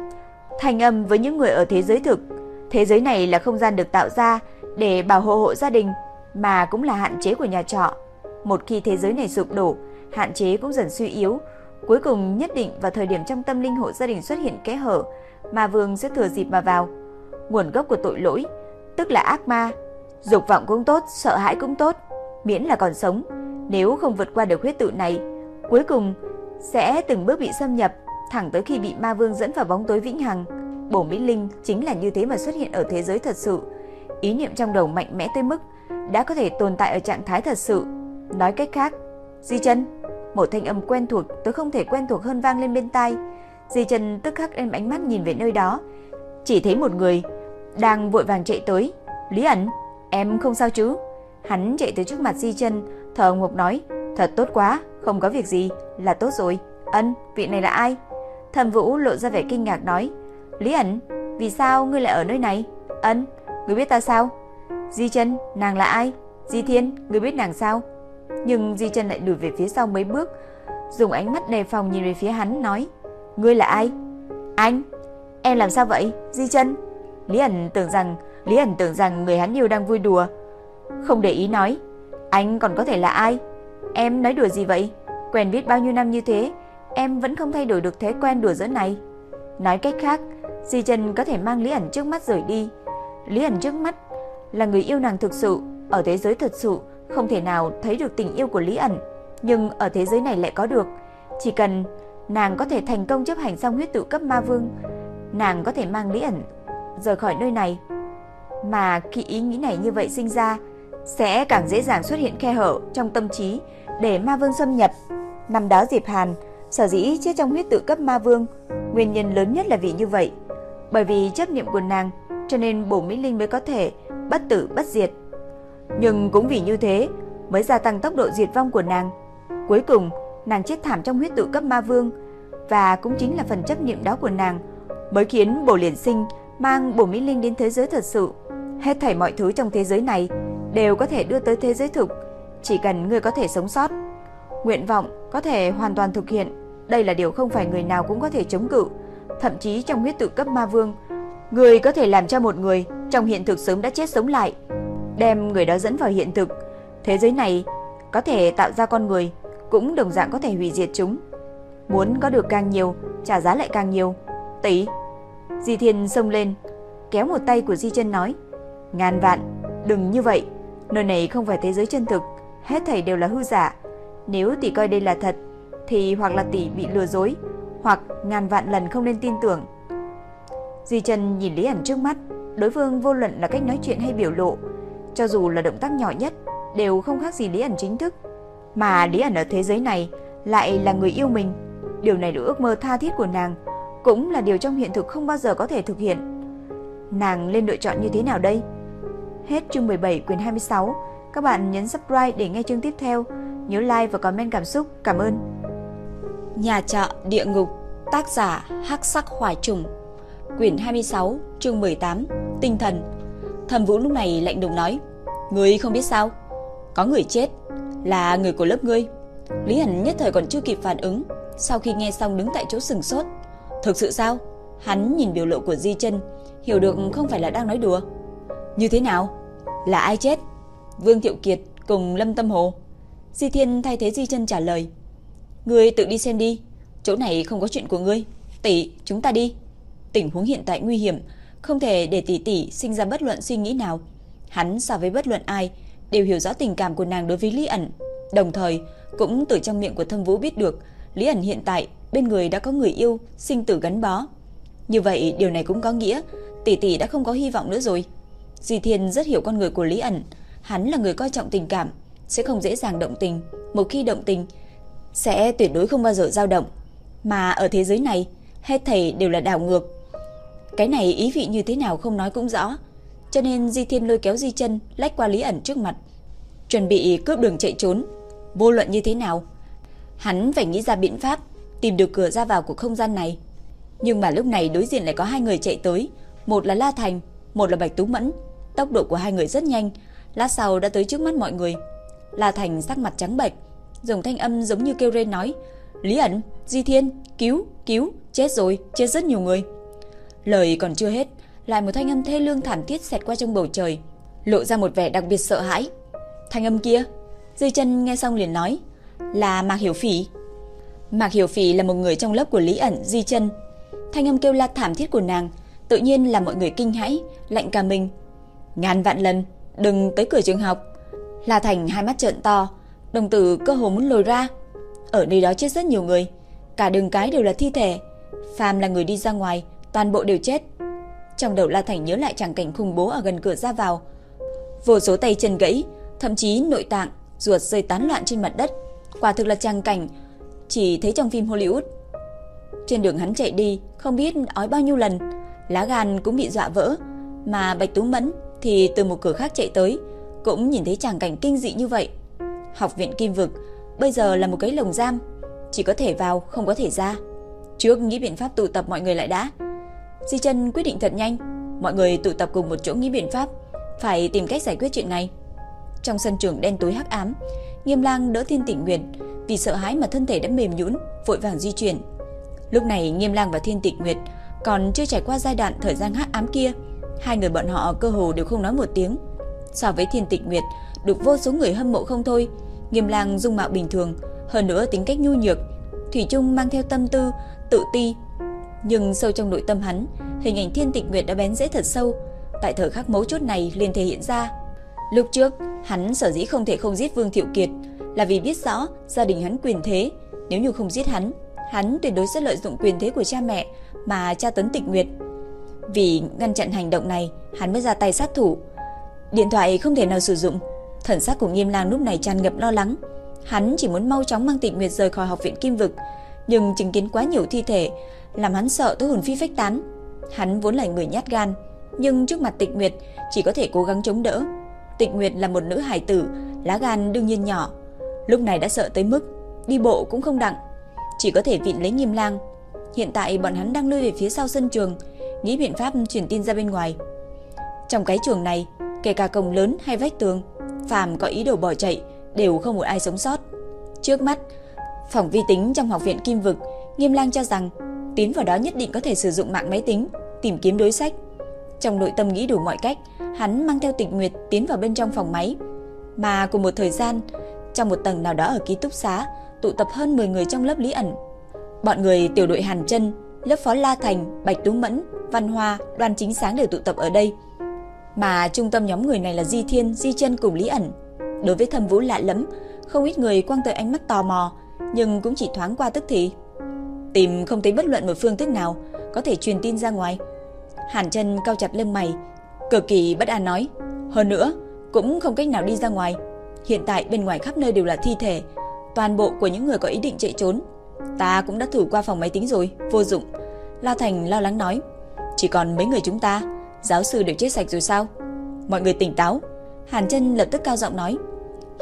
Speaker 1: thành âm với những người ở thế giới thực. Thế giới này là không gian được tạo ra để bảo hộ hộ gia đình, mà cũng là hạn chế của nhà trọ. Một khi thế giới này sụp đổ, hạn chế cũng dần suy yếu, cuối cùng nhất định vào thời điểm trong tâm linh hộ gia đình xuất hiện kẽ hở, mà vương sẽ thừa dịp mà vào. Nguồn gốc của tội lỗi, tức là ác ma, dục vọng cũng tốt, sợ hãi cũng tốt, miễn là còn sống, nếu không vượt qua được huyết tự này, cuối cùng sẽ từng bước bị xâm nhập, thẳng tới khi bị ma vương dẫn vào bóng tối vĩnh hằng. Bổ Mỹ Linh chính là như thế mà xuất hiện ở thế giới thật sự. Ý niệm trong đầu mạnh mẽ tới mức đã có thể tồn tại ở trạng thái thật sự. Nói cách khác, Di chân một thanh âm quen thuộc tới không thể quen thuộc hơn vang lên bên tai. Di chân tức khắc em ánh mắt nhìn về nơi đó, chỉ thấy một người đang vội vàng chạy tới. Lý ẩn, em không sao chứ? Hắn chạy tới trước mặt Di chân, thở ngục nói, thật tốt quá, không có việc gì, là tốt rồi. Ân, vị này là ai? Thẩm Vũ lộ ra vẻ kinh ngạc nói, Lý ẩn, vì sao ngươi lại ở nơi này? Ân, ngươi biết ta sao? Di chân, nàng là ai? Di Thiên, ngươi biết nàng sao? Nhưng Di chân lại lùi về phía sau mấy bước, dùng ánh mắt đề phòng nhìn về phía hắn nói, ngươi là ai? Anh, em làm sao vậy? Di chân. Lý ẩn tưởng rằng Lý ẩn tưởng rằng người hắn yêu đang vui đùa, không để ý nói, anh còn có thể là ai? Em nói đùa gì vậy? Quen biết bao nhiêu năm như thế, em vẫn không thay đổi được thói quen đùa giỡn này. Nói cách khác, Di Trần có thể mang Lý ẩn trước mắt rời đi. Lý ẩn trước mắt là người yêu nàng thực sự, ở thế giới thật sự không thể nào thấy được tình yêu của Lý ẩn, nhưng ở thế giới này lại có được. Chỉ cần nàng có thể thành công chấp hành xong huyết tự cấp ma vương, nàng có thể mang Lý ẩn rời khỏi nơi này. Mà khi ý nghĩ này như vậy sinh ra, sẽ càng dễ dàng xuất hiện khe hở trong tâm trí để ma vương xâm nhập. Năm đó Diệp Hàn sở dĩ chết trong huyết tự cấp ma vương, nguyên nhân lớn nhất là vì như vậy. Bởi vì chấp niệm của nàng, cho nên Bổ Mỹ Linh mới có thể bất tử bất diệt. Nhưng cũng vì như thế mới gia tăng tốc độ diệt vong của nàng. Cuối cùng, nàng chết thảm trong huyết tự cấp ma vương và cũng chính là phần chấp niệm đó của nàng mới khiến Bổ Liền Sinh mang Bổ Mỹ Linh đến thế giới thật sự. Hết thảy mọi thứ trong thế giới này đều có thể đưa tới thế giới thực, chỉ cần ngươi có thể sống sót. Nguyện vọng có thể hoàn toàn thực hiện, đây là điều không phải người nào cũng có thể chống cự. Thậm chí trong huyết tự cấp ma vương Người có thể làm cho một người trong hiện thực sớm đã chết sống lại, đem người đó dẫn vào hiện thực. Thế giới này có thể tạo ra con người, cũng đồng dạng có thể hủy diệt chúng. Muốn có được càng nhiều, trả giá lại càng nhiều. Tỷ. Di Thiên xông lên, kéo một tay của Di Chân nói: "Ngàn vạn, đừng như vậy, nơi này không phải thế giới chân thực, hết thảy đều là hư giả. Nếu tỷ coi đây là thật thì hoặc là tỷ bị lừa dối, hoặc ngàn vạn lần không nên tin tưởng." Di Chân nhìn Lý ẩn trước mắt, đối phương vô luận là cách nói chuyện hay biểu lộ, cho dù là động tác nhỏ nhất, đều không khác gì Lý ẩn chính thức. Mà Lý ẩn ở thế giới này lại là người yêu mình. Điều này là ước mơ tha thiết của nàng, cũng là điều trong hiện thực không bao giờ có thể thực hiện. Nàng lên lựa chọn như thế nào đây? Hết chương 17 quyển 26. Các bạn nhấn subscribe để nghe chương tiếp theo. Nhớ like và comment cảm xúc. Cảm ơn. Nhà trọ địa ngục, tác giả Hắc Sắc hoài Trùng. Quyển 26, chương 18, Tinh thần. Thẩm Vũ lúc này lạnh lùng nói: "Ngươi không biết sao? Có người chết, là người của lớp ngươi." Lý Hẳn nhất thời còn chưa kịp phản ứng, sau khi nghe xong đứng tại chỗ sừng sốt. "Thực sự sao?" Hắn nhìn biểu lộ của Di Chân, hiểu được không phải là đang nói đùa. "Như thế nào? Là ai chết?" Vương Thiệu Kiệt cùng Lâm Tâm Hồ. Di Thiên thay thế Di Chân trả lời. "Ngươi tự đi xem đi, chỗ này không có chuyện của ngươi. Tỷ, chúng ta đi." Tình huống hiện tại nguy hiểm, không thể để tỷ tỷ sinh ra bất luận suy nghĩ nào. Hắn so với bất luận ai đều hiểu rõ tình cảm của nàng đối với Lý ẩn, đồng thời cũng từ trong miệng của Thâm Vũ biết được Lý ẩn hiện tại bên người đã có người yêu, sinh tử gắn bó. Như vậy điều này cũng có nghĩa tỷ tỷ đã không có hy vọng nữa rồi. Di Thiên rất hiểu con người của Lý ẩn, hắn là người coi trọng tình cảm, sẽ không dễ dàng động tình, một khi động tình sẽ tuyệt đối không bao giờ dao động. Mà ở thế giới này, hết thảy đều là đảo ngược, cái này ý vị như thế nào không nói cũng rõ. Cho nên Di Thiên lôi kéo Di chân lách qua Lý ẩn trước mặt, chuẩn bị cướp đường chạy trốn. Vô luận như thế nào, hắn phải nghĩ ra biện pháp tìm được cửa ra vào của không gian này. Nhưng mà lúc này đối diện lại có hai người chạy tới, một là La Thành, một là Bạch Tú Mẫn. Tốc độ của hai người rất nhanh, lát sau đã tới trước mắt mọi người. La Thành sắc mặt trắng bệch, dùng thanh âm giống như kêu rên nói: "Lý ẩn, Di Thiên, cứu, cứu, chết rồi, chết rất nhiều người." Lời còn chưa hết, lại một thanh âm thê lương thảm thiết xẹt qua trong bầu trời, lộ ra một vẻ đặc biệt sợ hãi. Thanh âm kia, Dư Chân nghe xong liền nói, là Mạc Hiểu Phỉ. Mạc Hiểu Phỉ là một người trong lớp của Lý ẩn Di Chân. Thanh âm kêu la thảm thiết của nàng, tự nhiên là mọi người kinh hãi, lạnh cả mình. Ngàn vạn lần, đừng tới cửa trường học. La Thành hai mắt trợn to, đồng tử cơ hồ muốn lồi ra. Ở nơi đó chết rất nhiều người, cả đường cái đều là thi thể. Phàm là người đi ra ngoài, toàn bộ đều chết. Trong đầu La Thành nhớ lại tràng cảnh khủng bố ở gần cửa ra vào. Vô số tay chân gãy, thậm chí nội tạng, ruột rơi tán loạn trên mặt đất. Quả thực là tràng cảnh chỉ thấy trong phim Hollywood. Trên đường hắn chạy đi, không biết ói bao nhiêu lần, lá gan cũng bị dọa vỡ, mà Bạch Tú Mẫn thì từ một cửa khác chạy tới, cũng nhìn thấy tràng cảnh kinh dị như vậy. Học viện Kim Vực bây giờ là một cái lồng giam, chỉ có thể vào, không có thể ra. Trước nghĩ biện pháp tụ tập mọi người lại đã. Di chân quyết định thật nhanh, mọi người tụ tập cùng một chỗ nghĩ biện pháp, phải tìm cách giải quyết chuyện này. Trong sân trường đen tối hắc ám, Nghiêm Lang đỡ Thiên Tịnh Nguyệt, vì sợ hãi mà thân thể đã mềm nhũn, vội vàng di chuyển. Lúc này Nghiêm Lang và Thiên Tịnh Nguyệt còn chưa trải qua giai đoạn thời gian hắc ám kia, hai người bọn họ cơ hồ đều không nói một tiếng. So với Thiên Tịnh Nguyệt, được vô số người hâm mộ không thôi, Nghiêm Lang dung mạo bình thường, hơn nữa tính cách nhu nhược, thủy chung mang theo tâm tư tự ti nhưng sâu trong nội tâm hắn, hình ảnh Thiên Tịch Nguyệt đã bén rễ thật sâu, tại thời khắc mấu chốt này liền thể hiện ra. Lúc trước, hắn sở dĩ không thể không giết Vương Thiệu Kiệt là vì biết rõ gia đình hắn quyền thế, nếu như không giết hắn, hắn tuyệt đối sẽ lợi dụng quyền thế của cha mẹ mà tra tấn Tịch Nguyệt. Vì ngăn chặn hành động này, hắn mới ra tay sát thủ. Điện thoại không thể nào sử dụng, thần sắc của Nghiêm Lang lúc này tràn ngập lo lắng. Hắn chỉ muốn mau chóng mang Tịch Nguyệt rời khỏi học viện Kim Vực, nhưng chứng kiến quá nhiều thi thể làm hắn sợ tới hồn phi phách tán. Hắn vốn là người nhát gan, nhưng trước mặt Tịch Nguyệt chỉ có thể cố gắng chống đỡ. Tịch Nguyệt là một nữ hài tử, lá gan đương nhiên nhỏ, lúc này đã sợ tới mức đi bộ cũng không đặng, chỉ có thể vịn lấy Nghiêm Lang. Hiện tại bọn hắn đang lui về phía sau sân trường, nghĩ biện pháp truyền tin ra bên ngoài. Trong cái trường này, kể cả cổng lớn hay vách tường, phàm có ý đồ bỏ chạy đều không một ai sống sót. Trước mắt, phòng vi tính trong học viện Kim Vực, Nghiêm Lang cho rằng tiến vào đó nhất định có thể sử dụng mạng máy tính, tìm kiếm đối sách. Trong nội tâm nghĩ đủ mọi cách, hắn mang theo Tịch Nguyệt tiến vào bên trong phòng máy. Mà cùng một thời gian, trong một tầng nào đó ở ký túc xá, tụ tập hơn 10 người trong lớp Lý ẩn. Bọn người tiểu đội Hàn Chân, lớp phó La Thành, Bạch Tú Mẫn, Văn Hoa, Đoan Chính Sáng đều tụ tập ở đây. Mà trung tâm nhóm người này là Di Thiên, Di Chân cùng Lý ẩn. Đối với Thâm Vũ lạ lắm, không ít người quăng tới ánh mắt tò mò, nhưng cũng chỉ thoáng qua tức thì. Tìm không thấy bất luận một phương thức nào có thể truyền tin ra ngoài. Hàn Chân cao chặt lưng mày, cực kỳ bất an nói, hơn nữa, cũng không cách nào đi ra ngoài. Hiện tại bên ngoài khắp nơi đều là thi thể, toàn bộ của những người có ý định chạy trốn. Ta cũng đã thử qua phòng máy tính rồi, vô dụng. La Thành lo lắng nói, chỉ còn mấy người chúng ta, giáo sư đều chết sạch rồi sao? Mọi người tỉnh táo. Hàn Chân lập tức cao giọng nói,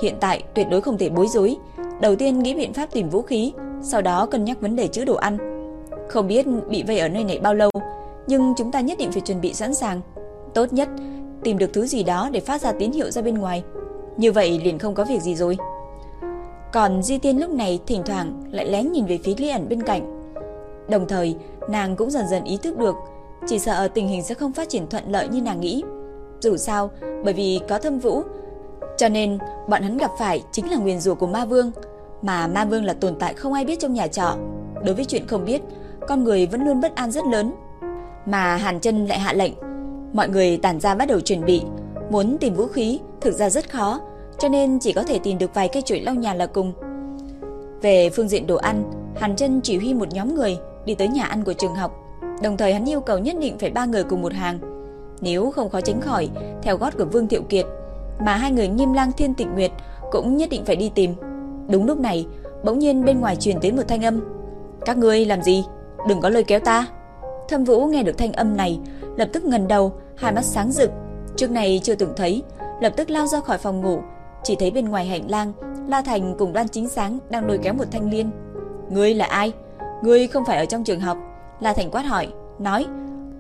Speaker 1: hiện tại tuyệt đối không thể bối rối, đầu tiên nghĩ biện pháp tìm vũ khí, sau đó cân nhắc vấn đề chứa đồ ăn. Không biết bị vây ở nơi này bao lâu, nhưng chúng ta nhất định phải chuẩn bị sẵn sàng. Tốt nhất tìm được thứ gì đó để phát ra tín hiệu ra bên ngoài. Như vậy liền không có việc gì rồi. Còn Di Tiên lúc này thỉnh thoảng lại lén nhìn về phía Lý ẩn bên cạnh. Đồng thời, nàng cũng dần dần ý thức được, chỉ sợ tình hình sẽ không phát triển thuận lợi như nàng nghĩ. Dù sao, bởi vì có thâm vũ, cho nên bọn hắn gặp phải chính là nguyền rủa của ma vương, mà ma vương là tồn tại không ai biết trong nhà trọ. Đối với chuyện không biết, con người vẫn luôn bất an rất lớn. Mà Hàn Chân lại hạ lệnh, mọi người tản ra bắt đầu chuẩn bị, muốn tìm vũ khí thực ra rất khó, cho nên chỉ có thể tìm được vài cây chổi lau nhà là cùng. Về phương diện đồ ăn, Hàn Chân chỉ huy một nhóm người đi tới nhà ăn của trường học, đồng thời hắn yêu cầu nhất định phải ba người cùng một hàng. Nếu không khó tránh khỏi theo gót của Vương Thiệu Kiệt, mà hai người Nghiêm Lang Thiên Tịnh Nguyệt cũng nhất định phải đi tìm. Đúng lúc này, bỗng nhiên bên ngoài truyền đến một thanh âm. "Các ngươi làm gì? Đừng có lời kéo ta." Thâm Vũ nghe được thanh âm này, lập tức ngẩng đầu, hai mắt sáng rực, trước này chưa từng thấy, lập tức lao ra khỏi phòng ngủ, chỉ thấy bên ngoài hành lang, La Thành cùng Đoan Chính Sáng đang lôi kéo một thanh liên. "Ngươi là ai? Ngươi không phải ở trong trường học?" La Thành quát hỏi, nói: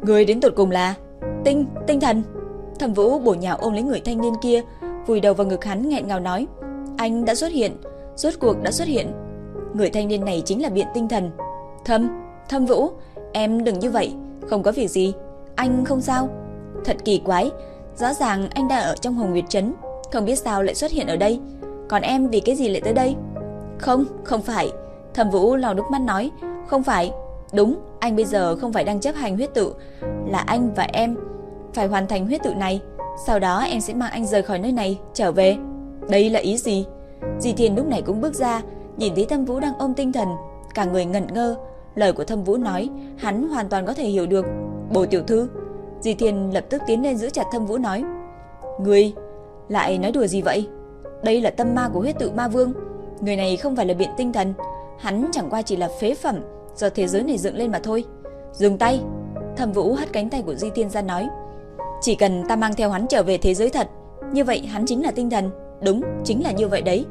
Speaker 1: "Ngươi đến tụt cùng là Tinh, Tinh Thần?" Thẩm Vũ bổ nhào ôm lấy người thanh niên kia, vùi đầu vào ngực hắn nghẹn ngào nói: "Anh đã xuất hiện, rốt cuộc đã xuất hiện." Người thanh niên này chính là Biện Tinh Thần. "Thâm, Thâm Vũ, em đừng như vậy, không có việc gì, anh không sao." Thật kỳ quái, rõ ràng anh đang ở trong Hồng Nguyệt trấn, không biết sao lại xuất hiện ở đây, còn em vì cái gì lại tới đây? Không, không phải. Thẩm Vũ lau nước mắt nói, không phải. Đúng, anh bây giờ không phải đang chấp hành huyết tự, là anh và em phải hoàn thành huyết tự này, sau đó em sẽ mang anh rời khỏi nơi này, trở về. Đây là ý gì? Di Thiên lúc này cũng bước ra, nhìn thấy Thâm Vũ đang ôm tinh thần, cả người ngẩn ngơ. Lời của Thâm Vũ nói, hắn hoàn toàn có thể hiểu được. Bồ tiểu thư, Di Thiên lập tức tiến lên giữ chặt Thâm Vũ nói, "Ngươi lại nói đùa gì vậy? Đây là tâm ma của huyết tự ma vương, người này không phải là biện tinh thần, hắn chẳng qua chỉ là phế phẩm do thế giới này dựng lên mà thôi." Dừng tay. Thâm Vũ hất cánh tay của Di Thiên ra nói, chỉ cần ta mang theo hắn trở về thế giới thật, như vậy hắn chính là tinh thần. Đúng, chính là như vậy đấy.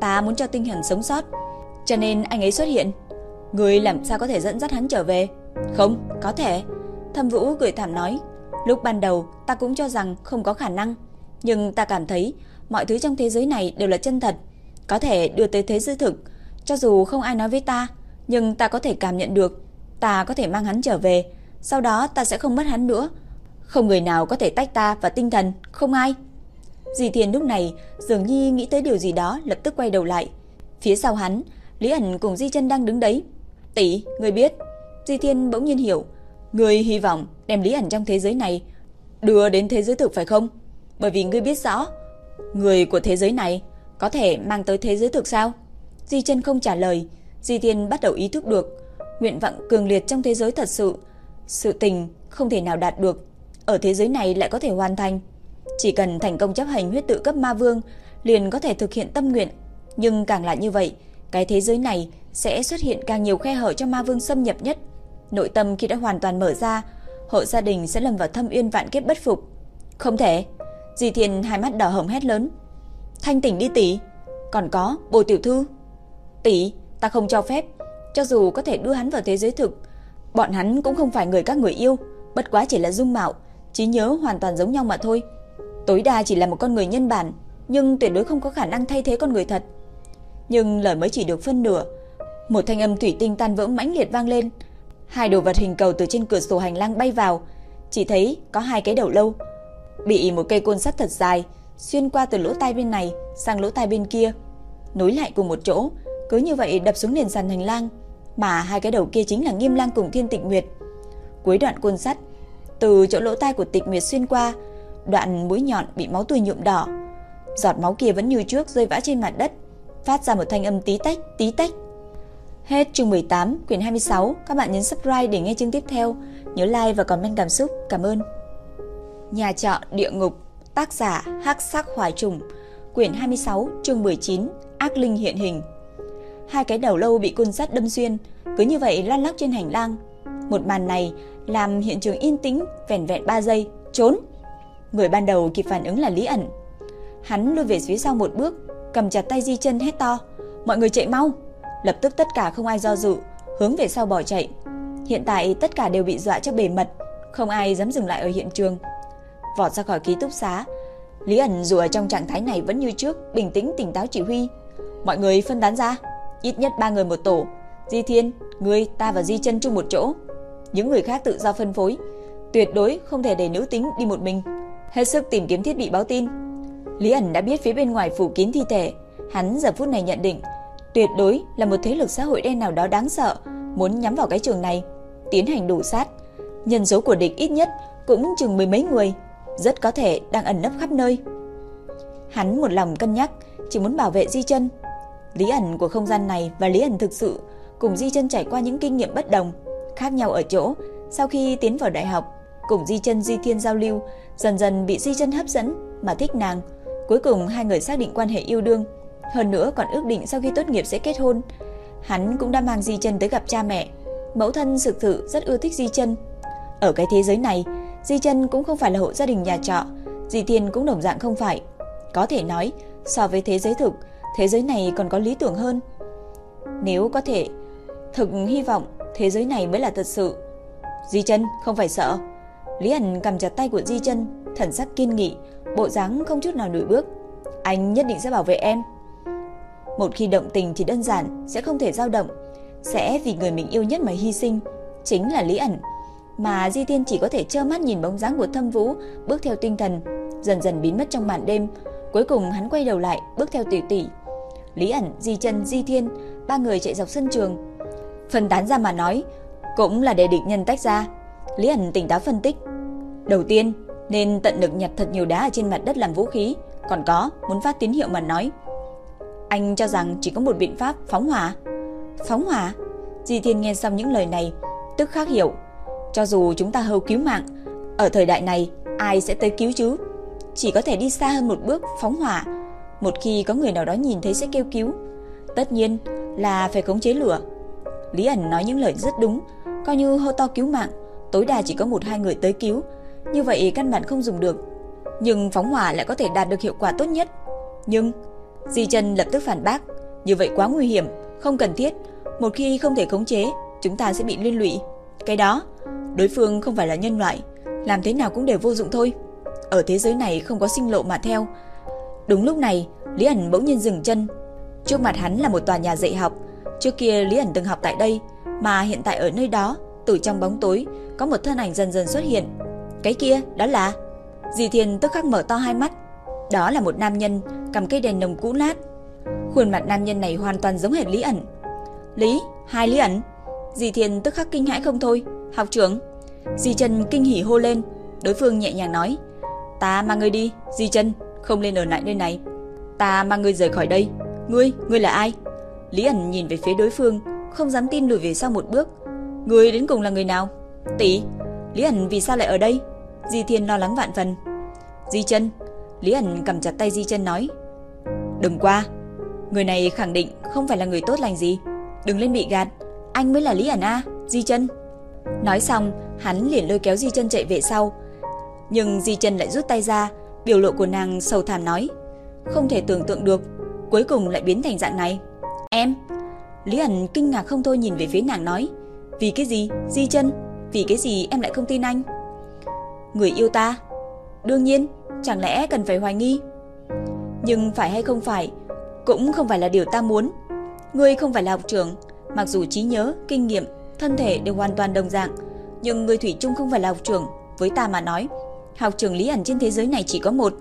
Speaker 1: Ta muốn cho tinh thần sống sót, cho nên anh ấy xuất hiện. Người làm sao có thể dẫn dắt hắn trở về? Không, có thể. Thâm Vũ cười thảm nói, lúc ban đầu ta cũng cho rằng không có khả năng, nhưng ta cảm thấy mọi thứ trong thế giới này đều là chân thật, có thể đưa tới thế giới thực, cho dù không ai nói với ta, nhưng ta có thể cảm nhận được, ta có thể mang hắn trở về, sau đó ta sẽ không mất hắn nữa. Không người nào có thể tách ta và tinh thần, không ai. Dì Thiên lúc này dường như nghĩ tới điều gì đó lập tức quay đầu lại. Phía sau hắn, Lý ẩn cùng Di chân đang đứng đấy. Tỷ, người biết. Di Thiên bỗng nhiên hiểu. Người hy vọng đem Lý ẩn trong thế giới này đưa đến thế giới thực phải không? Bởi vì ngươi biết rõ, người của thế giới này có thể mang tới thế giới thực sao? Di chân không trả lời. Di Thiên bắt đầu ý thức được nguyện vọng cường liệt trong thế giới thật sự, sự tình không thể nào đạt được ở thế giới này lại có thể hoàn thành. Chỉ cần thành công chấp hành huyết tự cấp ma vương, liền có thể thực hiện tâm nguyện. Nhưng càng là như vậy, cái thế giới này sẽ xuất hiện càng nhiều khe hở cho ma vương xâm nhập nhất. Nội tâm khi đã hoàn toàn mở ra, hộ gia đình sẽ lầm vào thâm uyên vạn kiếp bất phục. Không thể. Dì Thiên hai mắt đỏ hồng hét lớn. Thanh tỉnh đi tỷ. Còn có, bồ tiểu thư. Tỷ, ta không cho phép. Cho dù có thể đưa hắn vào thế giới thực, bọn hắn cũng không phải người các người yêu, bất quá chỉ là dung mạo, trí nhớ hoàn toàn giống nhau mà thôi. Tối đa chỉ là một con người nhân bản, nhưng tuyệt đối không có khả năng thay thế con người thật. Nhưng lời mới chỉ được phân nửa, một thanh âm thủy tinh tan vỡ mãnh liệt vang lên. Hai đồ vật hình cầu từ trên cửa sổ hành lang bay vào, chỉ thấy có hai cái đầu lâu bị một cây côn sắt thật dài xuyên qua từ lỗ tai bên này sang lỗ tai bên kia, nối lại cùng một chỗ, cứ như vậy đập xuống nền sàn hành lang, mà hai cái đầu kia chính là Nghiêm Lang cùng Thiên Tịch Nguyệt. Cuối đoạn côn sắt, từ chỗ lỗ tai của Tịch Nguyệt xuyên qua, đoạn mũi nhọn bị máu tươi nhuộm đỏ. Giọt máu kia vẫn như trước rơi vã trên mặt đất, phát ra một thanh âm tí tách, tí tách. Hết chương 18, quyển 26. Các bạn nhấn subscribe để nghe chương tiếp theo. Nhớ like và comment cảm xúc. Cảm ơn. Nhà trọ địa ngục, tác giả Hắc Sắc Hoài Trùng, quyển 26, chương 19, Ác linh hiện hình. Hai cái đầu lâu bị côn sắt đâm xuyên, cứ như vậy lăn lóc trên hành lang. Một màn này làm hiện trường yên tĩnh vẻn vẹn 3 giây, trốn. Người ban đầu kịp phản ứng là Lý ẩn. Hắn lùi về phía sau một bước, cầm chặt tay Di Chân hét to, "Mọi người chạy mau!" Lập tức tất cả không ai do dự, hướng về sau bỏ chạy. Hiện tại tất cả đều bị dọa cho bề mật, không ai dám dừng lại ở hiện trường vọt ra khỏi ký túc xá. Lý ẩn dù ở trong trạng thái này vẫn như trước, bình tĩnh tỉnh táo chỉ huy. Mọi người phân tán ra, ít nhất ba người một tổ. Di Thiên, ngươi, ta và Di Chân chung một chỗ. Những người khác tự do phân phối, tuyệt đối không thể để nữ tính đi một mình. Hết sức tìm kiếm thiết bị báo tin. Lý ẩn đã biết phía bên ngoài phủ kín thi thể, hắn giờ phút này nhận định tuyệt đối là một thế lực xã hội đen nào đó đáng sợ, muốn nhắm vào cái trường này, tiến hành đủ sát. Nhân số của địch ít nhất cũng chừng mười mấy người, rất có thể đang ẩn nấp khắp nơi. Hắn một lòng cân nhắc, chỉ muốn bảo vệ Di Chân. Lý ẩn của không gian này và Lý ẩn thực sự cùng Di Chân trải qua những kinh nghiệm bất đồng, khác nhau ở chỗ, sau khi tiến vào đại học, cùng Di Chân Di Thiên giao lưu, dần dần bị Di Chân hấp dẫn mà thích nàng. Cuối cùng hai người xác định quan hệ yêu đương, hơn nữa còn ước định sau khi tốt nghiệp sẽ kết hôn. Hắn cũng đã mang Di Chân tới gặp cha mẹ. Mẫu thân thực sự rất ưa thích Di Chân. Ở cái thế giới này, Di Chân cũng không phải là hộ gia đình nhà trọ, Di Thiên cũng đồng dạng không phải. Có thể nói, so với thế giới thực, thế giới này còn có lý tưởng hơn. Nếu có thể, thực hy vọng thế giới này mới là thật sự. Di Chân không phải sợ. Lý Ảnh cầm chặt tay của Di Chân, thần sắc kiên nghị, bộ dáng không chút nào lùi bước. Anh nhất định sẽ bảo vệ em. Một khi động tình thì đơn giản, sẽ không thể dao động, sẽ vì người mình yêu nhất mà hy sinh, chính là Lý Ảnh mà Di Tiên chỉ có thể trơ mắt nhìn bóng dáng của Thâm Vũ bước theo tinh thần, dần dần biến mất trong màn đêm. Cuối cùng hắn quay đầu lại, bước theo tỷ tỷ. Lý Ảnh, Di Chân, Di Thiên, ba người chạy dọc sân trường. Phân tán ra mà nói, cũng là để địch nhân tách ra. Lý Ảnh tỉnh táo phân tích. Đầu tiên, nên tận lực nhặt thật nhiều đá ở trên mặt đất làm vũ khí, còn có muốn phát tín hiệu mà nói. Anh cho rằng chỉ có một biện pháp phóng hỏa. Phóng hỏa? Di Thiên nghe xong những lời này, tức khắc hiểu cho dù chúng ta hầu cứu mạng, ở thời đại này ai sẽ tới cứu chứ? Chỉ có thể đi xa hơn một bước phóng hỏa. Một khi có người nào đó nhìn thấy sẽ kêu cứu. Tất nhiên là phải khống chế lửa. Lý ẩn nói những lời rất đúng, coi như hô to cứu mạng, tối đa chỉ có một hai người tới cứu, như vậy căn bản không dùng được. Nhưng phóng hỏa lại có thể đạt được hiệu quả tốt nhất. Nhưng Di Trần lập tức phản bác, như vậy quá nguy hiểm, không cần thiết, một khi không thể khống chế, chúng ta sẽ bị liên lụy. Cái đó Đối phương không phải là nhân loại, làm thế nào cũng đều vô dụng thôi. Ở thế giới này không có sinh lộ mà theo. Đúng lúc này, Lý ẩn bỗng nhiên dừng chân. Trước mặt hắn là một tòa nhà dạy học. Trước kia Lý ẩn từng học tại đây, mà hiện tại ở nơi đó, từ trong bóng tối, có một thân ảnh dần dần xuất hiện. Cái kia, đó là... Dì Thiên tức khắc mở to hai mắt. Đó là một nam nhân cầm cây đèn nồng cũ nát. Khuôn mặt nam nhân này hoàn toàn giống hệt Lý ẩn. Lý, hai Lý ẩn. Dì Thiên tức khắc kinh hãi không thôi. Học trưởng Di Trần kinh hỉ hô lên Đối phương nhẹ nhàng nói Ta mang ngươi đi Di Trần không lên ở lại nơi này Ta mang ngươi rời khỏi đây Ngươi, ngươi là ai Lý ẩn nhìn về phía đối phương Không dám tin lùi về sau một bước người đến cùng là người nào Tỷ Lý ẩn vì sao lại ở đây Di Thiên lo lắng vạn phần Di chân, Lý ẩn cầm chặt tay Di chân nói Đừng qua Người này khẳng định không phải là người tốt lành gì Đừng lên bị gạt Anh mới là Lý ẩn A Di chân. Nói xong, hắn liền lôi kéo Di Chân chạy về sau. Nhưng Di Chân lại rút tay ra, biểu lộ của nàng sầu thảm nói, không thể tưởng tượng được, cuối cùng lại biến thành dạng này. Em? Lý ẩn kinh ngạc không thôi nhìn về phía nàng nói, vì cái gì? Di Chân, vì cái gì em lại không tin anh? Người yêu ta? Đương nhiên, chẳng lẽ cần phải hoài nghi? Nhưng phải hay không phải, cũng không phải là điều ta muốn. Ngươi không phải là học trưởng, mặc dù trí nhớ, kinh nghiệm thân thể đều hoàn toàn đồng dạng, nhưng người thủy chung không phải là học trưởng, với ta mà nói, học trưởng lý ẩn trên thế giới này chỉ có một.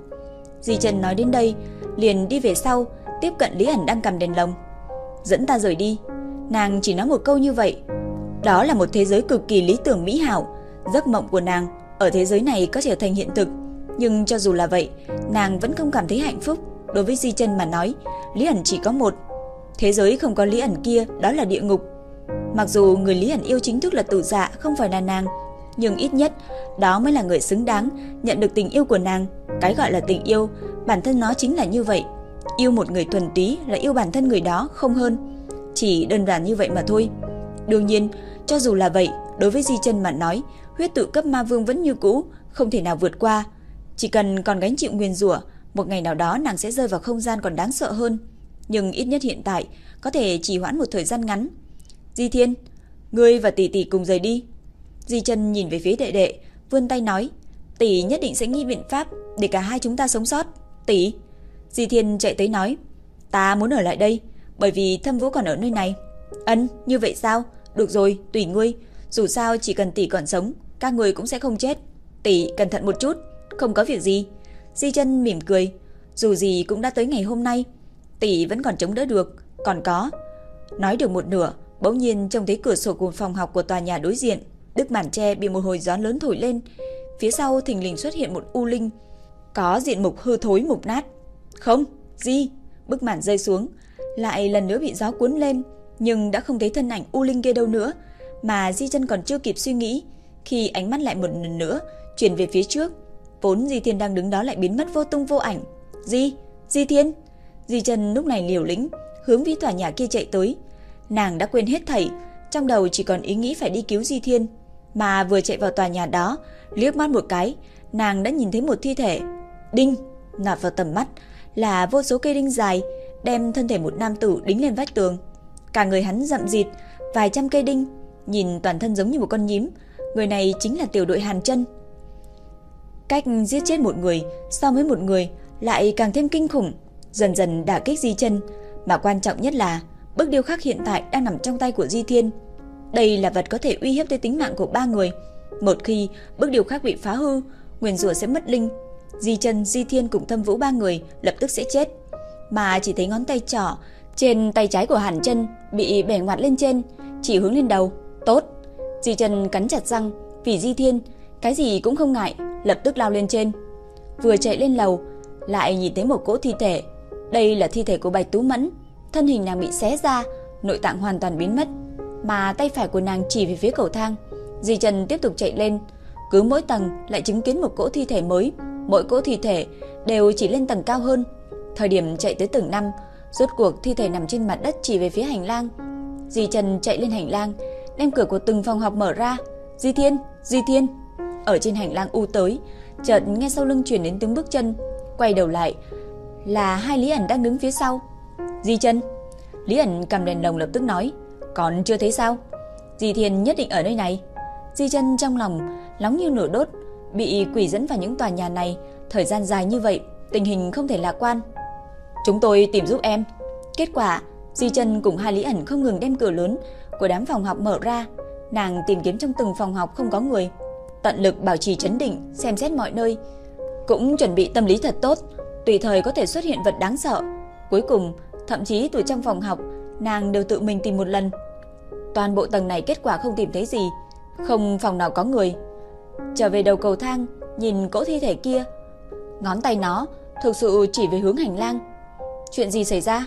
Speaker 1: Di Trần nói đến đây, liền đi về sau, tiếp cận Lý ẩn đang cầm đèn lồng. Dẫn ta rời đi. Nàng chỉ nói một câu như vậy. Đó là một thế giới cực kỳ lý tưởng mỹ hảo, giấc mộng của nàng ở thế giới này có trở thành hiện thực. Nhưng cho dù là vậy, nàng vẫn không cảm thấy hạnh phúc. Đối với Di Chân mà nói, Lý ẩn chỉ có một. Thế giới không có Lý ẩn kia, đó là địa ngục. Mặc dù người Lý ẩn yêu chính thức là tử dạ, không phải là nàng, nhưng ít nhất đó mới là người xứng đáng nhận được tình yêu của nàng. Cái gọi là tình yêu, bản thân nó chính là như vậy. Yêu một người thuần túy là yêu bản thân người đó không hơn. Chỉ đơn giản như vậy mà thôi. Đương nhiên, cho dù là vậy, đối với Di Chân mà nói, huyết tự cấp ma vương vẫn như cũ, không thể nào vượt qua. Chỉ cần còn gánh chịu nguyên rủa, một ngày nào đó nàng sẽ rơi vào không gian còn đáng sợ hơn. Nhưng ít nhất hiện tại, có thể chỉ hoãn một thời gian ngắn. Di Thiên, ngươi và tỷ tỷ cùng rời đi. Di Chân nhìn về phía đệ đệ, vươn tay nói, tỷ nhất định sẽ nghĩ biện pháp để cả hai chúng ta sống sót. Tỷ. Di Thiên chạy tới nói, ta muốn ở lại đây, bởi vì Thâm Vũ còn ở nơi này. Ân, như vậy sao? Được rồi, tùy ngươi, dù sao chỉ cần tỷ còn sống, các người cũng sẽ không chết. Tỷ cẩn thận một chút, không có việc gì. Di Chân mỉm cười, dù gì cũng đã tới ngày hôm nay, tỷ vẫn còn chống đỡ được, còn có. Nói được một nửa, bỗng nhiên trông thấy cửa sổ của phòng học của tòa nhà đối diện Đức màn tre bị một hồi gió lớn thổi lên, phía sau thình lình xuất hiện một u linh, có diện mục hư thối mục nát. Không, gì? Bức màn rơi xuống, lại lần nữa bị gió cuốn lên, nhưng đã không thấy thân ảnh u linh kia đâu nữa, mà Di Chân còn chưa kịp suy nghĩ, khi ánh mắt lại một lần nữa chuyển về phía trước, vốn Di Thiên đang đứng đó lại biến mất vô tung vô ảnh. Di, Di Thiên. Di Chân lúc này liều lĩnh, hướng phía tòa nhà kia chạy tới. Nàng đã quên hết thảy, trong đầu chỉ còn ý nghĩ phải đi cứu Di Thiên. Mà vừa chạy vào tòa nhà đó, liếc mắt một cái, nàng đã nhìn thấy một thi thể. Đinh, nạp vào tầm mắt là vô số cây đinh dài, đem thân thể một nam tử đính lên vách tường. Cả người hắn rậm rịt, vài trăm cây đinh, nhìn toàn thân giống như một con nhím. Người này chính là tiểu đội Hàn Chân. Cách giết chết một người so với một người lại càng thêm kinh khủng, dần dần đả kích Di Chân, mà quan trọng nhất là bức điêu khắc hiện tại đang nằm trong tay của Di Thiên. Đây là vật có thể uy hiếp tới tính mạng của ba người. Một khi bức điều khác bị phá hư, nguyên rủa sẽ mất linh. Di Trần, Di Thiên cùng Thâm Vũ ba người lập tức sẽ chết. Mà chỉ thấy ngón tay trỏ trên tay trái của Hàn Chân bị bẻ ngoặt lên trên, chỉ hướng lên đầu. Tốt. Di Trần cắn chặt răng, vì Di Thiên cái gì cũng không ngại, lập tức lao lên trên. Vừa chạy lên lầu, lại nhìn thấy một cỗ thi thể. Đây là thi thể của Bạch Tú Mẫn, thân hình nàng bị xé ra, nội tạng hoàn toàn biến mất mà tay phải của nàng chỉ về phía cầu thang. Di Trần tiếp tục chạy lên, cứ mỗi tầng lại chứng kiến một cỗ thi thể mới, mỗi cỗ thi thể đều chỉ lên tầng cao hơn. Thời điểm chạy tới tầng 5, rốt cuộc thi thể nằm trên mặt đất chỉ về phía hành lang. Di Trần chạy lên hành lang, đem cửa của từng phòng học mở ra. Di Thiên, Di Thiên. Ở trên hành lang u tới, chợt nghe sau lưng truyền đến tiếng bước chân, quay đầu lại là hai Lý ẩn đang đứng phía sau. Di Trần. Lý ẩn cầm đèn lồng lập tức nói, còn chưa thấy sao? Di Thiên nhất định ở nơi này. Di Trần trong lòng nóng như lửa đốt, bị quỷ dẫn vào những tòa nhà này, thời gian dài như vậy, tình hình không thể lạc quan. Chúng tôi tìm giúp em. Kết quả, Di chân cùng hai Lý ẩn không ngừng đem cửa lớn của đám phòng học mở ra, nàng tìm kiếm trong từng phòng học không có người, tận lực bảo trì chấn định, xem xét mọi nơi, cũng chuẩn bị tâm lý thật tốt, tùy thời có thể xuất hiện vật đáng sợ. Cuối cùng, thậm chí từ trong phòng học, nàng đều tự mình tìm một lần, Toàn bộ tầng này kết quả không tìm thấy gì, không phòng nào có người. Trở về đầu cầu thang, nhìn cỗ thi thể kia, ngón tay nó thực sự chỉ về hướng hành lang. Chuyện gì xảy ra?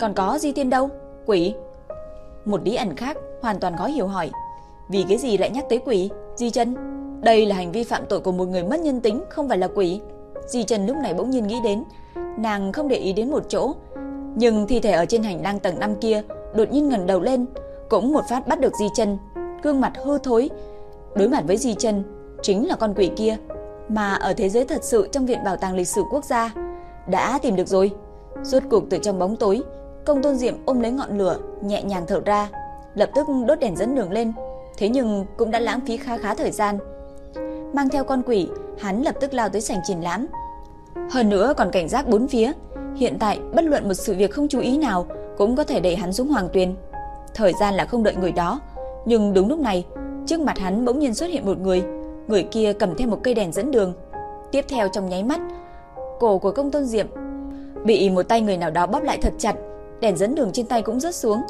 Speaker 1: Còn có Di Tiên đâu? Quỷ? Một lý ẩn khác hoàn toàn khó hiểu hỏi, vì cái gì lại nhắc tới quỷ? Di Chân, đây là hành vi phạm tội của một người mất nhân tính, không phải là quỷ. Di Trần lúc này bỗng nhiên nghĩ đến, nàng không để ý đến một chỗ, nhưng thi thể ở trên hành lang tầng 5 kia đột nhiên ngẩng đầu lên, cũng một phát bắt được Di Chân, gương mặt hư thối. Đối mặt với Di Chân, chính là con quỷ kia, mà ở thế giới thật sự trong viện bảo tàng lịch sử quốc gia đã tìm được rồi. Rốt cục từ trong bóng tối, Công Tôn Diệm ôm lấy ngọn lửa, nhẹ nhàng thở ra, lập tức đốt đèn dẫn đường lên, thế nhưng cũng đã lãng phí khá khá thời gian. Mang theo con quỷ, hắn lập tức lao tới sảnh triển lãm. Hơn nữa còn cảnh giác bốn phía, hiện tại bất luận một sự việc không chú ý nào cũng có thể đẩy hắn xuống hoàng tuyền. Thời gian là không đợi người đó, nhưng đúng lúc này, trước mặt hắn bỗng nhiên xuất hiện một người, người kia cầm theo một cây đèn dẫn đường. Tiếp theo trong nháy mắt, cổ của công tôn diệm bị một tay người nào đó bóp lại thật chặt, đèn dẫn đường trên tay cũng rớt xuống,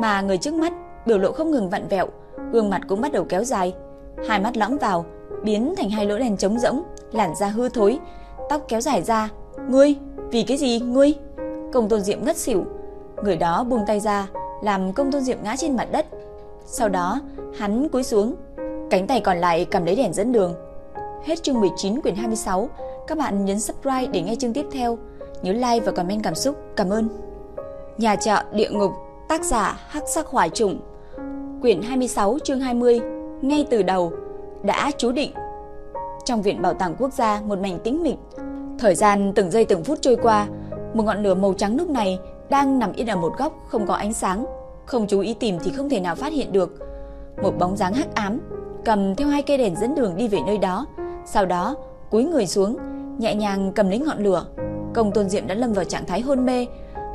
Speaker 1: mà người trước mắt biểu lộ không ngừng vặn vẹo, gương mặt cũng bắt đầu kéo dài, hai mắt lõm vào, biến thành hai lỗ đèn trống rỗng, làn da hư thối, tóc kéo dài ra. "Ngươi, vì cái gì ngươi?" Công Tôn Diệm ngất xỉu. Người đó buông tay ra, làm Công Tôn Diệm ngã trên mặt đất. Sau đó, hắn cúi xuống, cánh tay còn lại cầm lấy đèn dẫn đường. Hết chương 19 quyển 26, các bạn nhấn subscribe để nghe chương tiếp theo. Nhớ like và comment cảm xúc. Cảm ơn. Nhà trọ địa ngục, tác giả Hắc Sắc Hỏa Trùng. Quyển 26 chương 20, ngay từ đầu đã chú định. Trong viện bảo tàng quốc gia một mảnh tĩnh mịch, thời gian từng giây từng phút trôi qua, một ngọn lửa màu trắng lúc này đang nằm yên ở một góc không có ánh sáng, không chú ý tìm thì không thể nào phát hiện được. Một bóng dáng hắc ám cầm theo hai cây đèn dẫn đường đi về nơi đó, sau đó cúi người xuống, nhẹ nhàng cầm lấy ngọn lửa. Công Tôn Diệm đã lâm vào trạng thái hôn mê,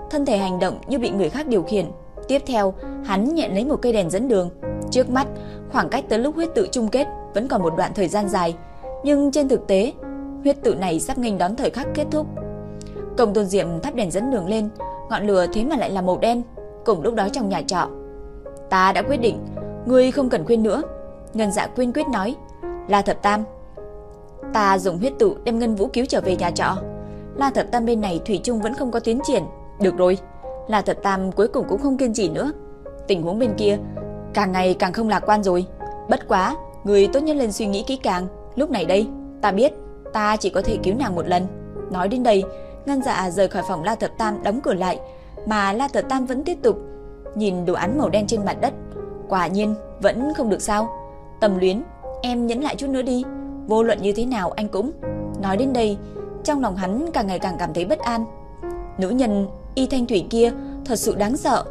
Speaker 1: thân thể hành động như bị người khác điều khiển. Tiếp theo, hắn nhẹ lấy một cây đèn dẫn đường. Trước mắt, khoảng cách tới lúc huyết tự chung kết vẫn còn một đoạn thời gian dài, nhưng trên thực tế, huyết tự này sắp nghênh đón thời khắc kết thúc. Công Tôn Diệm thắp đèn dẫn đường lên, ngọn lửa thế mà lại là màu đen. Cùng lúc đó trong nhà trọ, ta đã quyết định, ngươi không cần khuyên nữa. Ngân Dạ quyên quyết nói, La Thập Tam, ta dùng huyết tự đem Ngân Vũ cứu trở về nhà trọ. La Thập Tam bên này thủy chung vẫn không có tiến triển. Được rồi, La Thập Tam cuối cùng cũng không kiên trì nữa. Tình huống bên kia càng ngày càng không lạc quan rồi. Bất quá, người tốt nhất lên suy nghĩ kỹ càng. Lúc này đây, ta biết, ta chỉ có thể cứu nàng một lần. Nói đến đây, Ngân Dạ rời khỏi phòng La Thập Tam đóng cửa lại, mà La Thập Tam vẫn tiếp tục nhìn đồ án màu đen trên mặt đất. Quả nhiên vẫn không được sao? Tầm Luyến, em nhẫn lại chút nữa đi, vô luận như thế nào anh cũng. Nói đến đây, trong lòng hắn càng ngày càng cảm thấy bất an. Nữ nhân Y Thanh Thủy kia thật sự đáng sợ,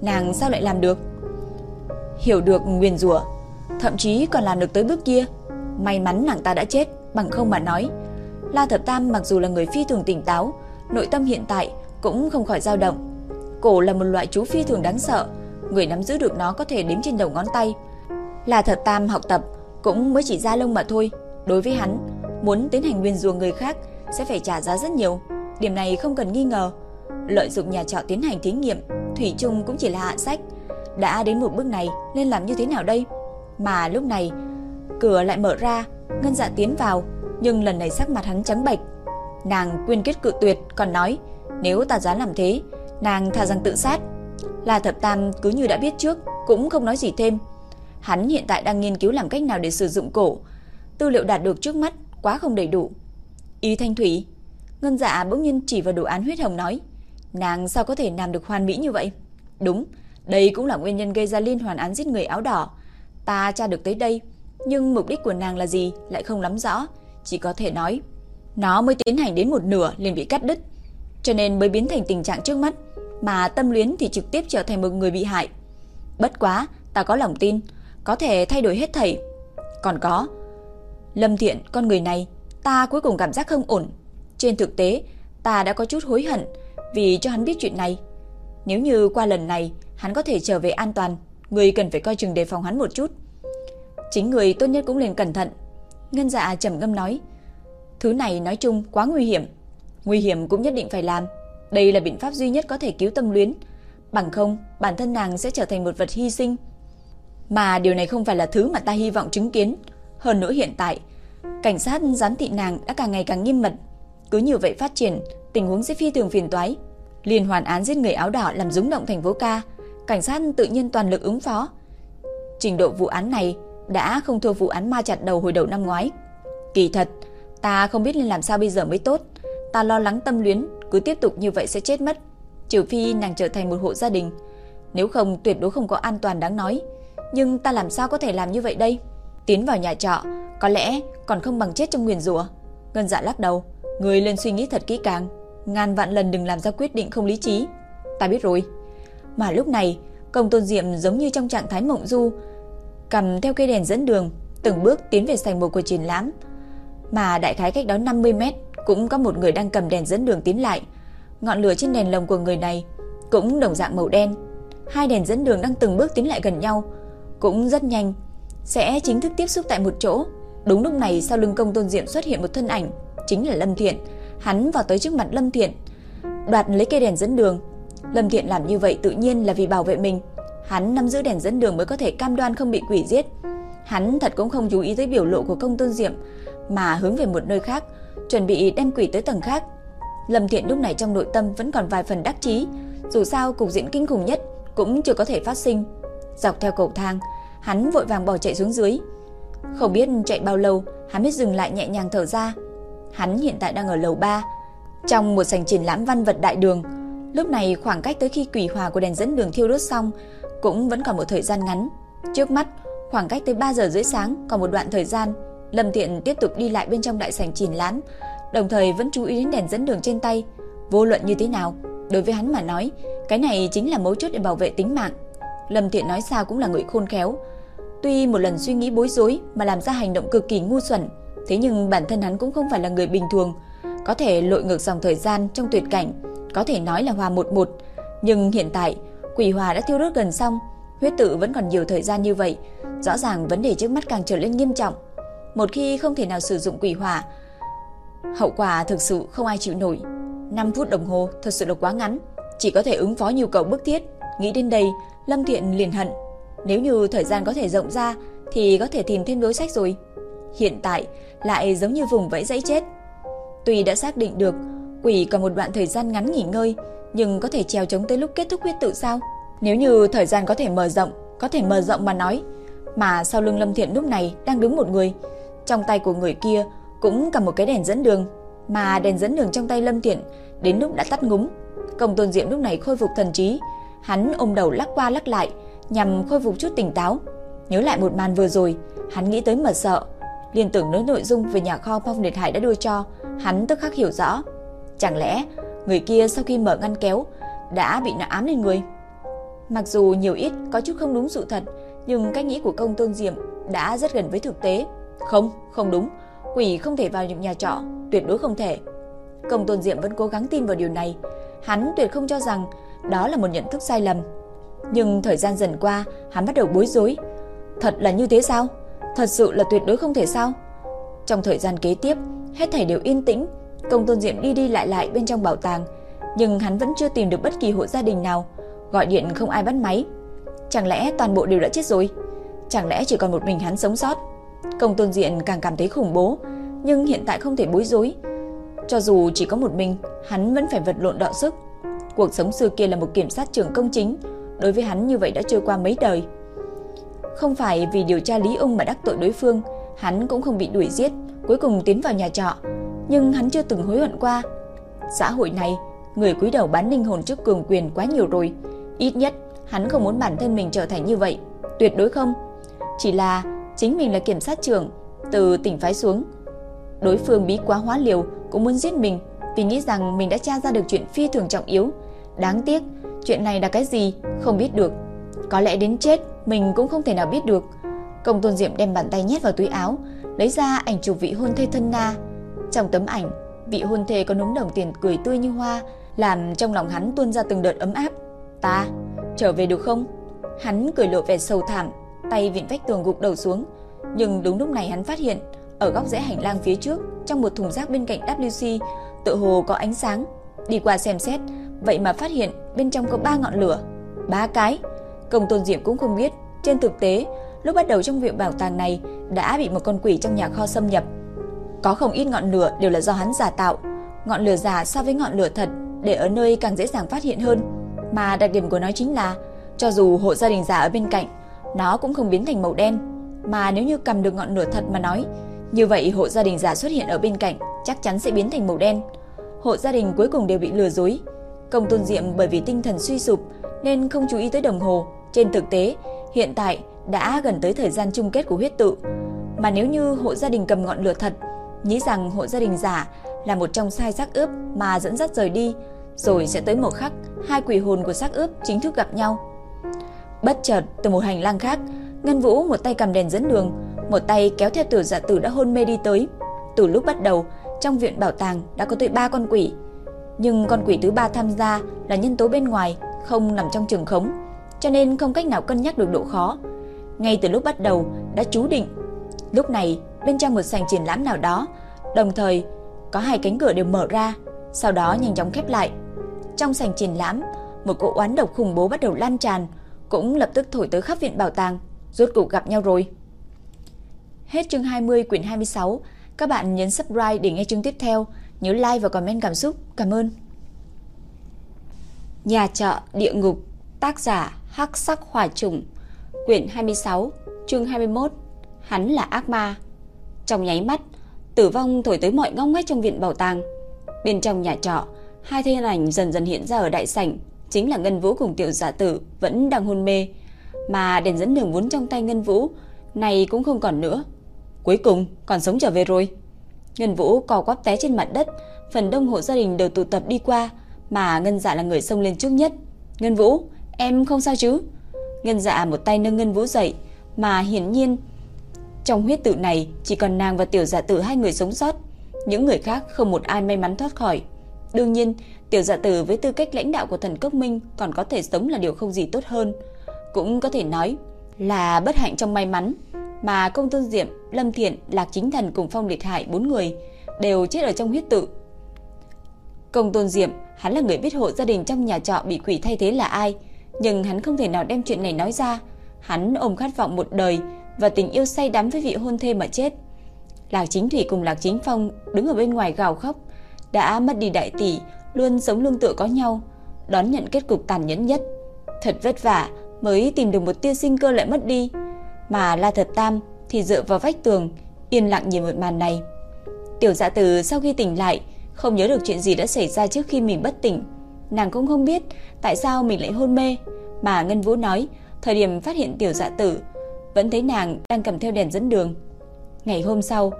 Speaker 1: nàng sao lại làm được? Hiểu được nguyền rủa, thậm chí còn làm được tới bước kia. May mắn nàng ta đã chết, bằng không mà nói, La Thập Tam mặc dù là người phi thường tỉnh táo, nội tâm hiện tại cũng không khỏi dao động. Cổ là một loại chú phi thường đáng sợ, người nắm giữ được nó có thể đếm trên đầu ngón tay. La Thập Tam học tập cũng mới chỉ ra lông mà thôi. Đối với hắn, muốn tiến hành nguyên rùa người khác sẽ phải trả giá rất nhiều. Điểm này không cần nghi ngờ. Lợi dụng nhà trọ tiến hành thí nghiệm, Thủy chung cũng chỉ là hạ sách. Đã đến một bước này, nên làm như thế nào đây? Mà lúc này, cửa lại mở ra, Ngân Dạ tiến vào, nhưng lần này sắc mặt hắn trắng bệch. Nàng quyên kết cự tuyệt, còn nói, nếu ta dám làm thế, nàng thà rằng tự sát. La Thập Tam cứ như đã biết trước, cũng không nói gì thêm. Hắn hiện tại đang nghiên cứu làm cách nào để sử dụng cổ. Tư liệu đạt được trước mắt quá không đầy đủ. Y Thanh Thủy, Ngân Dạ bỗng nhiên chỉ vào đồ án huyết hồng nói, nàng sao có thể làm được hoàn mỹ như vậy? Đúng, đây cũng là nguyên nhân gây ra liên hoàn án giết người áo đỏ. Ta tra được tới đây, nhưng mục đích của nàng là gì lại không lắm rõ chỉ có thể nói nó mới tiến hành đến một nửa liền bị cắt đứt, cho nên mới biến thành tình trạng trước mắt, mà tâm luyến thì trực tiếp trở thành một người bị hại. Bất quá, ta có lòng tin, có thể thay đổi hết thảy. Còn có, Lâm Thiện, con người này, ta cuối cùng cảm giác không ổn. Trên thực tế, ta đã có chút hối hận vì cho hắn biết chuyện này. Nếu như qua lần này, hắn có thể trở về an toàn, người cần phải coi chừng đề phòng hắn một chút. Chính người tốt nhất cũng nên cẩn thận, Ngân dạ trầm ngâm nói, thứ này nói chung quá nguy hiểm, nguy hiểm cũng nhất định phải làm. Đây là biện pháp duy nhất có thể cứu tâm luyến, bằng không bản thân nàng sẽ trở thành một vật hy sinh. Mà điều này không phải là thứ mà ta hy vọng chứng kiến. Hơn nữa hiện tại, cảnh sát giám thị nàng đã càng ngày càng nghiêm mật. Cứ như vậy phát triển, tình huống sẽ phi thường phiền toái. Liên hoàn án giết người áo đỏ làm rúng động thành phố ca, cảnh sát tự nhiên toàn lực ứng phó. Trình độ vụ án này đã không thua vụ án ma chặt đầu hồi đầu năm ngoái. Kỳ thật, ta không biết nên làm sao bây giờ mới tốt. Ta lo lắng tâm luyến, cứ tiếp tục như vậy sẽ chết mất. Trừ phi nàng trở thành một hộ gia đình. Nếu không tuyệt đối không có an toàn đáng nói. Nhưng ta làm sao có thể làm như vậy đây? Tiến vào nhà trọ, có lẽ còn không bằng chết trong nguyền rủa. Ngân dạ lắc đầu, người lên suy nghĩ thật kỹ càng. Ngàn vạn lần đừng làm ra quyết định không lý trí. Ta biết rồi. Mà lúc này, công tôn diệm giống như trong trạng thái mộng du, cầm theo cây đèn dẫn đường, từng bước tiến về sảnh mục của triển lãm. Mà đại khái cách đó 50 mét cũng có một người đang cầm đèn dẫn đường tiến lại. Ngọn lửa trên đèn lồng của người này cũng đồng dạng màu đen. Hai đèn dẫn đường đang từng bước tiến lại gần nhau, cũng rất nhanh sẽ chính thức tiếp xúc tại một chỗ. Đúng lúc này sau lưng công tôn diệm xuất hiện một thân ảnh, chính là Lâm Thiện. Hắn vào tới trước mặt Lâm Thiện, đoạt lấy cây đèn dẫn đường. Lâm Thiện làm như vậy tự nhiên là vì bảo vệ mình. Hắn nắm giữ đèn dẫn đường mới có thể cam đoan không bị quỷ giết. Hắn thật cũng không chú ý tới biểu lộ của công tôn diệm, mà hướng về một nơi khác, chuẩn bị đem quỷ tới tầng khác. Lâm Thiện lúc này trong nội tâm vẫn còn vài phần đắc chí, dù sao cục diễn kinh khủng nhất cũng chưa có thể phát sinh. Dọc theo cầu thang, hắn vội vàng bỏ chạy xuống dưới. Không biết chạy bao lâu, hắn mới dừng lại nhẹ nhàng thở ra. Hắn hiện tại đang ở lầu 3, trong một sảnh triển lãm văn vật đại đường. Lúc này khoảng cách tới khi quỷ hòa của đèn dẫn đường thiêu đốt xong cũng vẫn còn một thời gian ngắn. Trước mắt, khoảng cách tới 3 giờ rưỡi sáng còn một đoạn thời gian, Lâm Thiện tiếp tục đi lại bên trong đại sảnh triển lãm, đồng thời vẫn chú ý đến đèn dẫn đường trên tay. Vô luận như thế nào, đối với hắn mà nói, cái này chính là mấu chốt để bảo vệ tính mạng. Lâm Thiện nói sao cũng là người khôn khéo. Tuy một lần suy nghĩ bối rối mà làm ra hành động cực kỳ ngu xuẩn, thế nhưng bản thân hắn cũng không phải là người bình thường, có thể lội ngược dòng thời gian trong tuyệt cảnh, có thể nói là hòa một một, nhưng hiện tại quỷ hòa đã thiêu đốt gần xong, huyết tự vẫn còn nhiều thời gian như vậy, rõ ràng vấn đề trước mắt càng trở lên nghiêm trọng. Một khi không thể nào sử dụng quỷ hỏa, hậu quả thực sự không ai chịu nổi. 5 phút đồng hồ thật sự là quá ngắn, chỉ có thể ứng phó nhu cầu bức thiết. Nghĩ đến đây, Lâm Thiện liền hận, nếu như thời gian có thể rộng ra thì có thể tìm thêm đối sách rồi. Hiện tại lại giống như vùng vẫy dãy chết. Tuy đã xác định được quỷ còn một đoạn thời gian ngắn nghỉ ngơi, nhưng có thể trèo chống tới lúc kết thúc huyết tự sao? Nếu như thời gian có thể mở rộng, có thể mở rộng mà nói, mà sau lưng Lâm Thiện lúc này đang đứng một người, trong tay của người kia cũng cầm một cái đèn dẫn đường, mà đèn dẫn đường trong tay Lâm Thiện đến lúc đã tắt ngúng. Công Tôn Diệm lúc này khôi phục thần trí, hắn ôm đầu lắc qua lắc lại nhằm khôi phục chút tỉnh táo. Nhớ lại một màn vừa rồi, hắn nghĩ tới mà sợ, liên tưởng đến nội dung về nhà kho Phong Liệt Hải đã đưa cho, hắn tức khắc hiểu rõ. Chẳng lẽ người kia sau khi mở ngăn kéo đã bị nó ám lên người? Mặc dù nhiều ít có chút không đúng sự thật, nhưng cách nghĩ của công tôn diệm đã rất gần với thực tế. Không, không đúng, quỷ không thể vào những nhà trọ, tuyệt đối không thể. Công tôn diệm vẫn cố gắng tin vào điều này, hắn tuyệt không cho rằng đó là một nhận thức sai lầm. Nhưng thời gian dần qua, hắn bắt đầu bối rối. Thật là như thế sao? Thật sự là tuyệt đối không thể sao? Trong thời gian kế tiếp, hết thảy đều yên tĩnh, Công Tôn Diệm đi đi lại lại bên trong bảo tàng, nhưng hắn vẫn chưa tìm được bất kỳ hộ gia đình nào, gọi điện không ai bắt máy. Chẳng lẽ toàn bộ đều đã chết rồi? Chẳng lẽ chỉ còn một mình hắn sống sót? Công Tôn Diện càng cảm thấy khủng bố, nhưng hiện tại không thể bối rối. Cho dù chỉ có một mình, hắn vẫn phải vật lộn đọ sức. Cuộc sống xưa kia là một kiểm sát trưởng công chính, đối với hắn như vậy đã trôi qua mấy đời. Không phải vì điều tra Lý Ung mà đắc tội đối phương, hắn cũng không bị đuổi giết, cuối cùng tiến vào nhà trọ, nhưng hắn chưa từng hối hận qua. Xã hội này, người cúi đầu bán linh hồn trước cường quyền quá nhiều rồi, ít nhất hắn không muốn bản thân mình trở thành như vậy, tuyệt đối không. Chỉ là chính mình là kiểm sát trưởng từ tỉnh phái xuống. Đối phương bí quá hóa liều cũng muốn giết mình vì nghĩ rằng mình đã tra ra được chuyện phi thường trọng yếu. Đáng tiếc, chuyện này là cái gì không biết được. Có lẽ đến chết mình cũng không thể nào biết được. Công Tôn Diệm đem bàn tay nhét vào túi áo, lấy ra ảnh chụp vị hôn thê thân na. Trong tấm ảnh, vị hôn thê có núng đồng tiền cười tươi như hoa, làm trong lòng hắn tuôn ra từng đợt ấm áp. "Ta, trở về được không?" Hắn cười lộ vẻ sầu thảm, tay vịn vách tường gục đầu xuống, nhưng đúng lúc này hắn phát hiện, ở góc rẽ hành lang phía trước, trong một thùng rác bên cạnh WC, tự hồ có ánh sáng. Đi qua xem xét, vậy mà phát hiện bên trong có ba ngọn lửa, ba cái. Công Tôn Diệm cũng không biết, trên thực tế, lúc bắt đầu trong viện bảo tàng này đã bị một con quỷ trong nhà kho xâm nhập. Có không ít ngọn lửa đều là do hắn giả tạo, ngọn lửa giả so với ngọn lửa thật để ở nơi càng dễ dàng phát hiện hơn. Mà đặc điểm của nó chính là, cho dù hộ gia đình giả ở bên cạnh, nó cũng không biến thành màu đen. Mà nếu như cầm được ngọn lửa thật mà nói, như vậy hộ gia đình giả xuất hiện ở bên cạnh chắc chắn sẽ biến thành màu đen. Hộ gia đình cuối cùng đều bị lừa dối. Công Tôn Diệm bởi vì tinh thần suy sụp nên không chú ý tới đồng hồ. Trên thực tế, hiện tại đã gần tới thời gian chung kết của huyết tự. Mà nếu như hộ gia đình cầm ngọn lửa thật, nghĩ rằng hộ gia đình giả là một trong sai xác ướp mà dẫn dắt rời đi, rồi sẽ tới một khắc hai quỷ hồn của xác ướp chính thức gặp nhau. Bất chợt từ một hành lang khác, Ngân Vũ một tay cầm đèn dẫn đường, một tay kéo theo Tử Dạ Tử đã hôn mê đi tới. Từ lúc bắt đầu, trong viện bảo tàng đã có tới ba con quỷ, nhưng con quỷ thứ ba tham gia là nhân tố bên ngoài, không nằm trong trường khống, cho nên không cách nào cân nhắc được độ khó. Ngay từ lúc bắt đầu đã chú định, lúc này bên trong một sảnh triển lãm nào đó, đồng thời có hai cánh cửa đều mở ra, sau đó nhanh chóng khép lại. Trong sảnh triển lãm, một cỗ oán độc khủng bố bắt đầu lan tràn, cũng lập tức thổi tới khắp viện bảo tàng, rốt cục gặp nhau rồi. Hết chương 20 quyển 26, các bạn nhấn subscribe để nghe chương tiếp theo, nhớ like và comment cảm xúc. Cảm ơn. Nhà trọ địa ngục, tác giả Hắc Sắc Hỏa Trùng, quyển 26, chương 21. Hắn là ác ma. Trong nháy mắt, tử vong thổi tới mọi ngóc ngách trong viện bảo tàng. Bên trong nhà trọ, hai thân ảnh dần dần hiện ra ở đại sảnh, chính là Ngân Vũ cùng tiểu giả tử vẫn đang hôn mê, mà đèn dẫn đường vốn trong tay Ngân Vũ này cũng không còn nữa. Cuối cùng còn sống trở về rồi. Ngân Vũ co quắp té trên mặt đất, phần đông hộ gia đình đều tụ tập đi qua, mà Ngân Dạ là người xông lên trước nhất. "Ngân Vũ, em không sao chứ?" Ngân Dạ một tay nâng Ngân Vũ dậy, mà hiển nhiên trong huyết tự này chỉ còn nàng và tiểu dạ tử hai người sống sót, những người khác không một ai may mắn thoát khỏi. Đương nhiên, tiểu dạ tử với tư cách lãnh đạo của thần cốc minh còn có thể sống là điều không gì tốt hơn. Cũng có thể nói là bất hạnh trong may mắn, mà công tôn diệm, lâm thiện, lạc chính thần cùng phong liệt hải bốn người đều chết ở trong huyết tự. Công tôn diệm, hắn là người biết hộ gia đình trong nhà trọ bị quỷ thay thế là ai, nhưng hắn không thể nào đem chuyện này nói ra. Hắn ôm khát vọng một đời và tình yêu say đắm với vị hôn thê mà chết. Lạc Chính Thủy cùng Lạc Chính Phong đứng ở bên ngoài gào khóc, đã mất đi đại tỷ, luôn sống lương tựa có nhau, đón nhận kết cục tàn nhẫn nhất. Thật vất vả mới tìm được một tia sinh cơ lại mất đi, mà La Thật Tam thì dựa vào vách tường, yên lặng nhìn một màn này. Tiểu Dạ Từ sau khi tỉnh lại, không nhớ được chuyện gì đã xảy ra trước khi mình bất tỉnh. Nàng cũng không biết tại sao mình lại hôn mê, mà Ngân Vũ nói, thời điểm phát hiện Tiểu Dạ Tử, vẫn thấy nàng đang cầm theo đèn dẫn đường. Ngày hôm sau,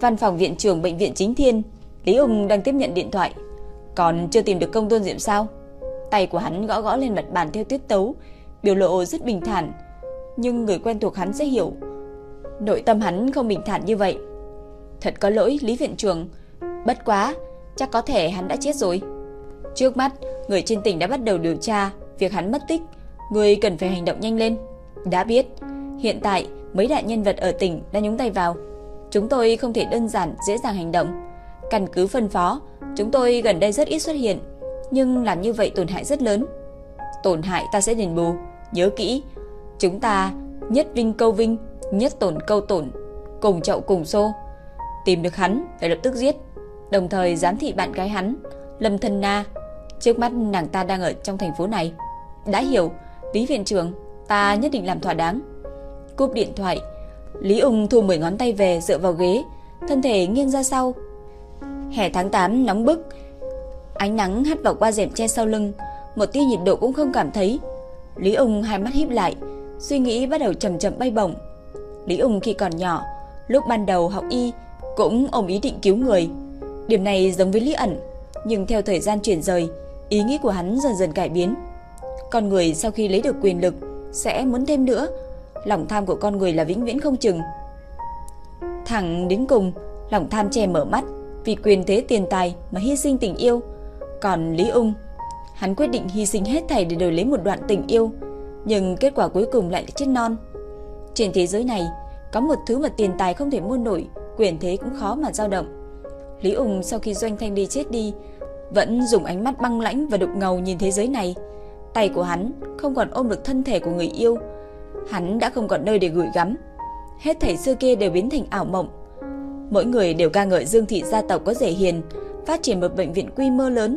Speaker 1: văn phòng viện trưởng bệnh viện Chính Thiên, Lý Ung đang tiếp nhận điện thoại. Còn chưa tìm được công tôn diệm sao? Tay của hắn gõ gõ lên mặt bàn theo tiết tấu, biểu lộ rất bình thản, nhưng người quen thuộc hắn sẽ hiểu. Nội tâm hắn không bình thản như vậy. Thật có lỗi Lý viện trưởng, bất quá, chắc có thể hắn đã chết rồi. Trước mắt, người trên tỉnh đã bắt đầu điều tra việc hắn mất tích, người cần phải hành động nhanh lên. Đã biết, hiện tại mấy đại nhân vật ở tỉnh đã nhúng tay vào. Chúng tôi không thể đơn giản dễ dàng hành động. Căn cứ phân phó, chúng tôi gần đây rất ít xuất hiện, nhưng làm như vậy tổn hại rất lớn. Tổn hại ta sẽ đền bù, nhớ kỹ, chúng ta nhất vinh câu vinh, nhất tổn câu tổn, cùng chậu cùng xô. Tìm được hắn phải lập tức giết, đồng thời giám thị bạn gái hắn, Lâm Thân Na. Trước mắt nàng ta đang ở trong thành phố này. Đã hiểu, Lý viện trưởng, ta nhất định làm thỏa đáng. Cúp điện thoại, Lý Ung thu 10 ngón tay về dựa vào ghế, thân thể nghiêng ra sau. Hè tháng 8 nóng bức, ánh nắng hắt vào qua rèm che sau lưng, một tia nhiệt độ cũng không cảm thấy. Lý Ung hai mắt híp lại, suy nghĩ bắt đầu chậm chậm bay bổng. Lý Ung khi còn nhỏ, lúc ban đầu học y cũng ôm ý định cứu người. Điểm này giống với Lý ẩn, nhưng theo thời gian chuyển rời, ý nghĩ của hắn dần dần cải biến. Con người sau khi lấy được quyền lực sẽ muốn thêm nữa, lòng tham của con người là vĩnh viễn không chừng. Thẳng đến cùng, lòng tham che mở mắt, vì quyền thế tiền tài mà hy sinh tình yêu. Còn Lý Ung, hắn quyết định hy sinh hết thảy để đổi lấy một đoạn tình yêu, nhưng kết quả cuối cùng lại là chết non. Trên thế giới này, có một thứ mà tiền tài không thể mua nổi, quyền thế cũng khó mà dao động. Lý Ung sau khi Doanh Thanh đi chết đi, vẫn dùng ánh mắt băng lãnh và đục ngầu nhìn thế giới này. Tay của hắn không còn ôm được thân thể của người yêu, hắn đã không còn nơi để gửi gắm. Hết thảy xưa kia đều biến thành ảo mộng. Mỗi người đều ca ngợi Dương thị gia tộc có rể hiền, phát triển một bệnh viện quy mô lớn,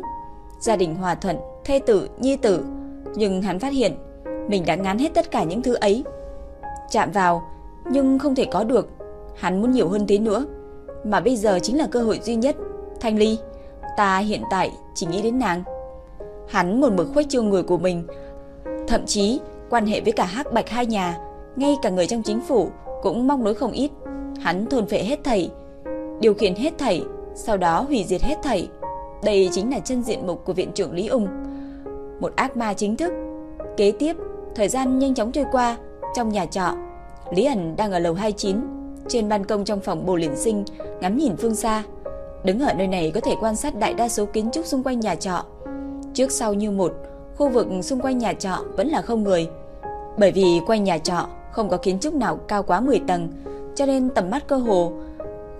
Speaker 1: gia đình hòa thuận, thê tử, nhi tử, nhưng hắn phát hiện mình đã ngán hết tất cả những thứ ấy. Chạm vào nhưng không thể có được, hắn muốn nhiều hơn thế nữa, mà bây giờ chính là cơ hội duy nhất. Thanh Ly, ta hiện tại chỉ nghĩ đến nàng. Hắn một mực khuếch trương người của mình, thậm chí quan hệ với cả Hắc Bạch hai nhà, ngay cả người trong chính phủ cũng mong nối không ít. Hắn thôn phệ hết thảy, điều khiển hết thảy, sau đó hủy diệt hết thảy. Đây chính là chân diện mục của viện trưởng Lý Ung, một ác ma chính thức. Kế tiếp, thời gian nhanh chóng trôi qua, trong nhà trọ, Lý ẩn đang ở lầu 29, trên ban công trong phòng bồ liền sinh, ngắm nhìn phương xa. Đứng ở nơi này có thể quan sát đại đa số kiến trúc xung quanh nhà trọ. Trước sau như một, khu vực xung quanh nhà trọ vẫn là không người. Bởi vì quanh nhà trọ không có kiến trúc nào cao quá 10 tầng, cho nên tầm mắt cơ hồ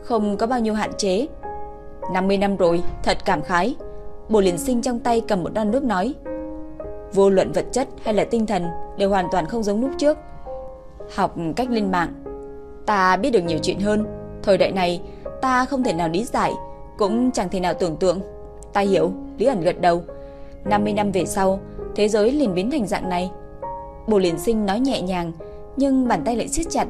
Speaker 1: không có bao nhiêu hạn chế. 50 năm rồi, thật cảm khái. Bồ liền sinh trong tay cầm một đan nước nói. Vô luận vật chất hay là tinh thần đều hoàn toàn không giống lúc trước. Học cách lên mạng, ta biết được nhiều chuyện hơn. Thời đại này, ta không thể nào lý giải, cũng chẳng thể nào tưởng tượng. Ta hiểu, Lý ẩn gật đầu. 50 năm về sau, thế giới liền biến thành dạng này. Bồ liền sinh nói nhẹ nhàng, nhưng bàn tay lại siết chặt.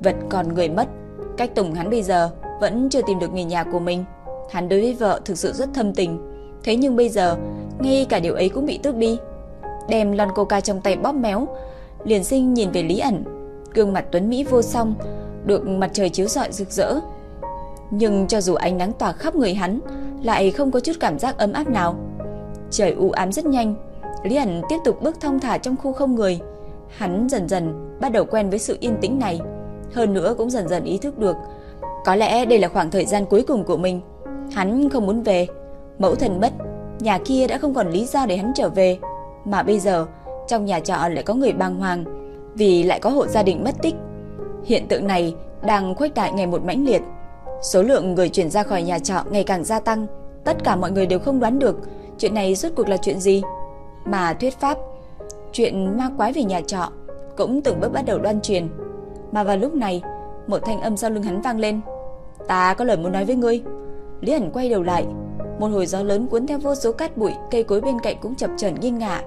Speaker 1: Vật còn người mất, cách Tùng hắn bây giờ vẫn chưa tìm được người nhà của mình. Hắn đối với vợ thực sự rất thâm tình, thế nhưng bây giờ ngay cả điều ấy cũng bị tước đi. Đem lon coca trong tay bóp méo, liền sinh nhìn về Lý ẩn, gương mặt tuấn mỹ vô song, được mặt trời chiếu rọi rực rỡ. Nhưng cho dù ánh nắng tỏa khắp người hắn, lại không có chút cảm giác ấm áp nào. Trời u ám rất nhanh, Lý ẩn tiếp tục bước thong thả trong khu không người. Hắn dần dần bắt đầu quen với sự yên tĩnh này, hơn nữa cũng dần dần ý thức được có lẽ đây là khoảng thời gian cuối cùng của mình. Hắn không muốn về, mẫu thần mất, nhà kia đã không còn lý do để hắn trở về, mà bây giờ trong nhà trọ lại có người bàng hoàng vì lại có hộ gia đình mất tích. Hiện tượng này đang khuếch đại ngày một mãnh liệt. Số lượng người chuyển ra khỏi nhà trọ ngày càng gia tăng, tất cả mọi người đều không đoán được chuyện này rốt cuộc là chuyện gì. Mà thuyết pháp, chuyện ma quái về nhà trọ cũng từng bước bắt đầu loan truyền. Mà vào lúc này, một thanh âm sau lưng hắn vang lên. Ta có lời muốn nói với ngươi. Lý ẩn quay đầu lại, một hồi gió lớn cuốn theo vô số cát bụi, cây cối bên cạnh cũng chập chờn nghiêng ngả.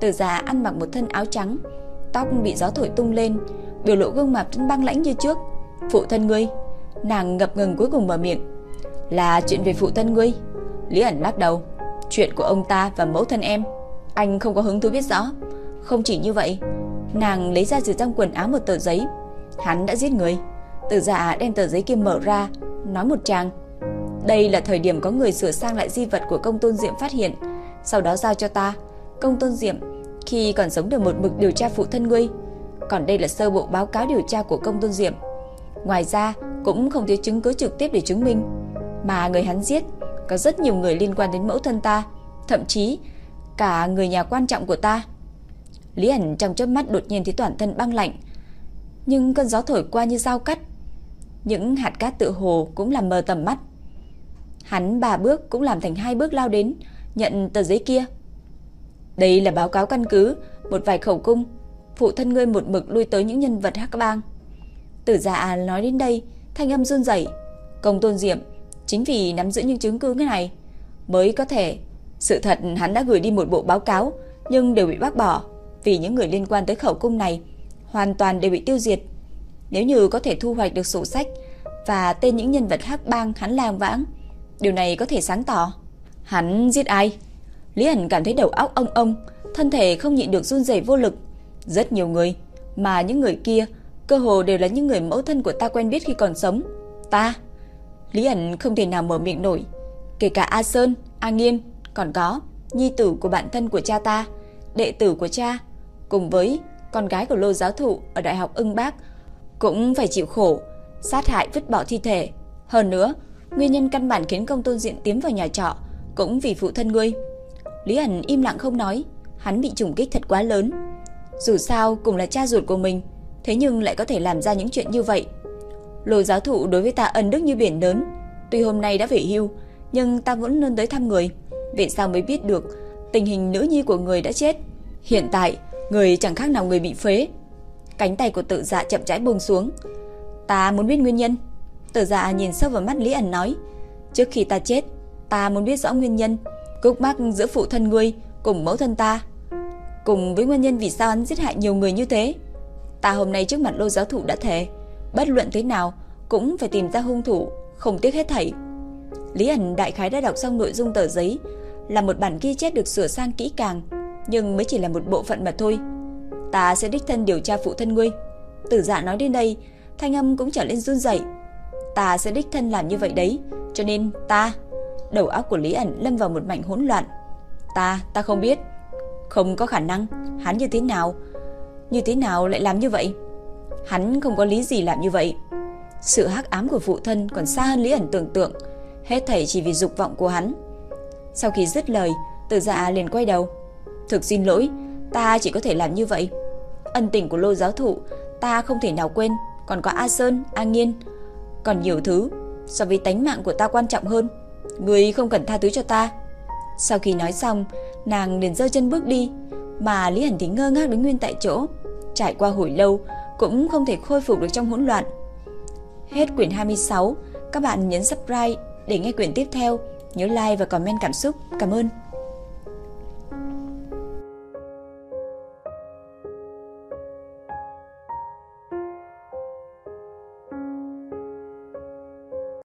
Speaker 1: Từ già ăn mặc một thân áo trắng, tóc bị gió thổi tung lên, biểu lộ gương mặt vẫn băng lãnh như trước. "Phụ thân ngươi?" Nàng ngập ngừng cuối cùng mở miệng. "Là chuyện về phụ thân ngươi." Lý ẩn lắc đầu. "Chuyện của ông ta và mẫu thân em, anh không có hứng thú biết rõ." Không chỉ như vậy, nàng lấy ra từ trong quần áo một tờ giấy. Hắn đã giết người. Từ dạ đem tờ giấy kia mở ra, nói một tràng. Đây là thời điểm có người sửa sang lại di vật của công tôn diệm phát hiện, sau đó giao cho ta. Công tôn diệm khi còn sống được một mực điều tra phụ thân ngươi. Còn đây là sơ bộ báo cáo điều tra của công tôn diệm. Ngoài ra, cũng không thiếu chứng cứ trực tiếp để chứng minh. Mà người hắn giết, có rất nhiều người liên quan đến mẫu thân ta, thậm chí cả người nhà quan trọng của ta. Lý ẩn trong chớp mắt đột nhiên thấy toàn thân băng lạnh, nhưng cơn gió thổi qua như dao cắt, những hạt cát tự hồ cũng làm mờ tầm mắt. Hắn ba bước cũng làm thành hai bước lao đến, nhận tờ giấy kia. Đây là báo cáo căn cứ, một vài khẩu cung, phụ thân ngươi một mực lui tới những nhân vật hắc bang. Tử gia dạ nói đến đây, thanh âm run rẩy. Công tôn diệm, chính vì nắm giữ những chứng cứ cái này, mới có thể. Sự thật hắn đã gửi đi một bộ báo cáo, nhưng đều bị bác bỏ, vì những người liên quan tới khẩu cung này hoàn toàn đều bị tiêu diệt. Nếu như có thể thu hoạch được sổ sách và tên những nhân vật hắc bang hắn làm vãng, điều này có thể sáng tỏ. Hắn giết ai? Lý ẩn cảm thấy đầu óc ông ông, thân thể không nhịn được run rẩy vô lực. Rất nhiều người, mà những người kia cơ hồ đều là những người mẫu thân của ta quen biết khi còn sống. Ta? Lý ẩn không thể nào mở miệng nổi. Kể cả A Sơn, A Nghiêm, còn có nhi tử của bạn thân của cha ta, đệ tử của cha, cùng với con gái của lô giáo thụ ở Đại học ưng bác cũng phải chịu khổ, sát hại vứt bỏ thi thể. Hơn nữa, nguyên nhân căn bản khiến công tôn diện tiến vào nhà trọ cũng vì phụ thân ngươi. Lý ẩn im lặng không nói, hắn bị trùng kích thật quá lớn. Dù sao cũng là cha ruột của mình, thế nhưng lại có thể làm ra những chuyện như vậy. Lô giáo thụ đối với ta ân đức như biển lớn, tuy hôm nay đã về hưu, nhưng ta vẫn luôn tới thăm người. Vì sao mới biết được tình hình nữ nhi của người đã chết? Hiện tại, người chẳng khác nào người bị phế. Cánh tay của tự dạ chậm rãi buông xuống. Ta muốn biết nguyên nhân. Tự dạ nhìn sâu vào mắt Lý ẩn nói. Trước khi ta chết, ta muốn biết rõ nguyên nhân. Cúc mắc giữa phụ thân ngươi cùng mẫu thân ta. Cùng với nguyên nhân vì sao hắn giết hại nhiều người như thế. Ta hôm nay trước mặt lô giáo thụ đã thề. Bất luận thế nào cũng phải tìm ra hung thủ, không tiếc hết thảy. Lý ẩn đại khái đã đọc xong nội dung tờ giấy, là một bản ghi chép được sửa sang kỹ càng, nhưng mới chỉ là một bộ phận mà thôi. Ta sẽ đích thân điều tra phụ thân ngươi. Tử dạ nói đến đây, thanh âm cũng trở lên run rẩy. Ta sẽ đích thân làm như vậy đấy, cho nên ta... Đầu óc của Lý ẩn lâm vào một mảnh hỗn loạn. Ta, ta không biết. Không có khả năng, hắn như thế nào? Như thế nào lại làm như vậy? Hắn không có lý gì làm như vậy. Sự hắc ám của phụ thân còn xa hơn Lý ẩn tưởng tượng, hết thảy chỉ vì dục vọng của hắn. Sau khi dứt lời, Tử Dạ liền quay đầu. "Thực xin lỗi, ta chỉ có thể làm như vậy." Ân tình của lô giáo thụ ta không thể nào quên, còn có A Sơn, A Nghiên, còn nhiều thứ so với tánh mạng của ta quan trọng hơn người không cần tha thứ cho ta. Sau khi nói xong, nàng liền dơ chân bước đi, mà Lý Hẳn thì ngơ ngác đứng nguyên tại chỗ, trải qua hồi lâu cũng không thể khôi phục được trong hỗn loạn. Hết quyển 26, các bạn nhấn subscribe để nghe quyển tiếp theo, nhớ like và comment cảm xúc. Cảm ơn.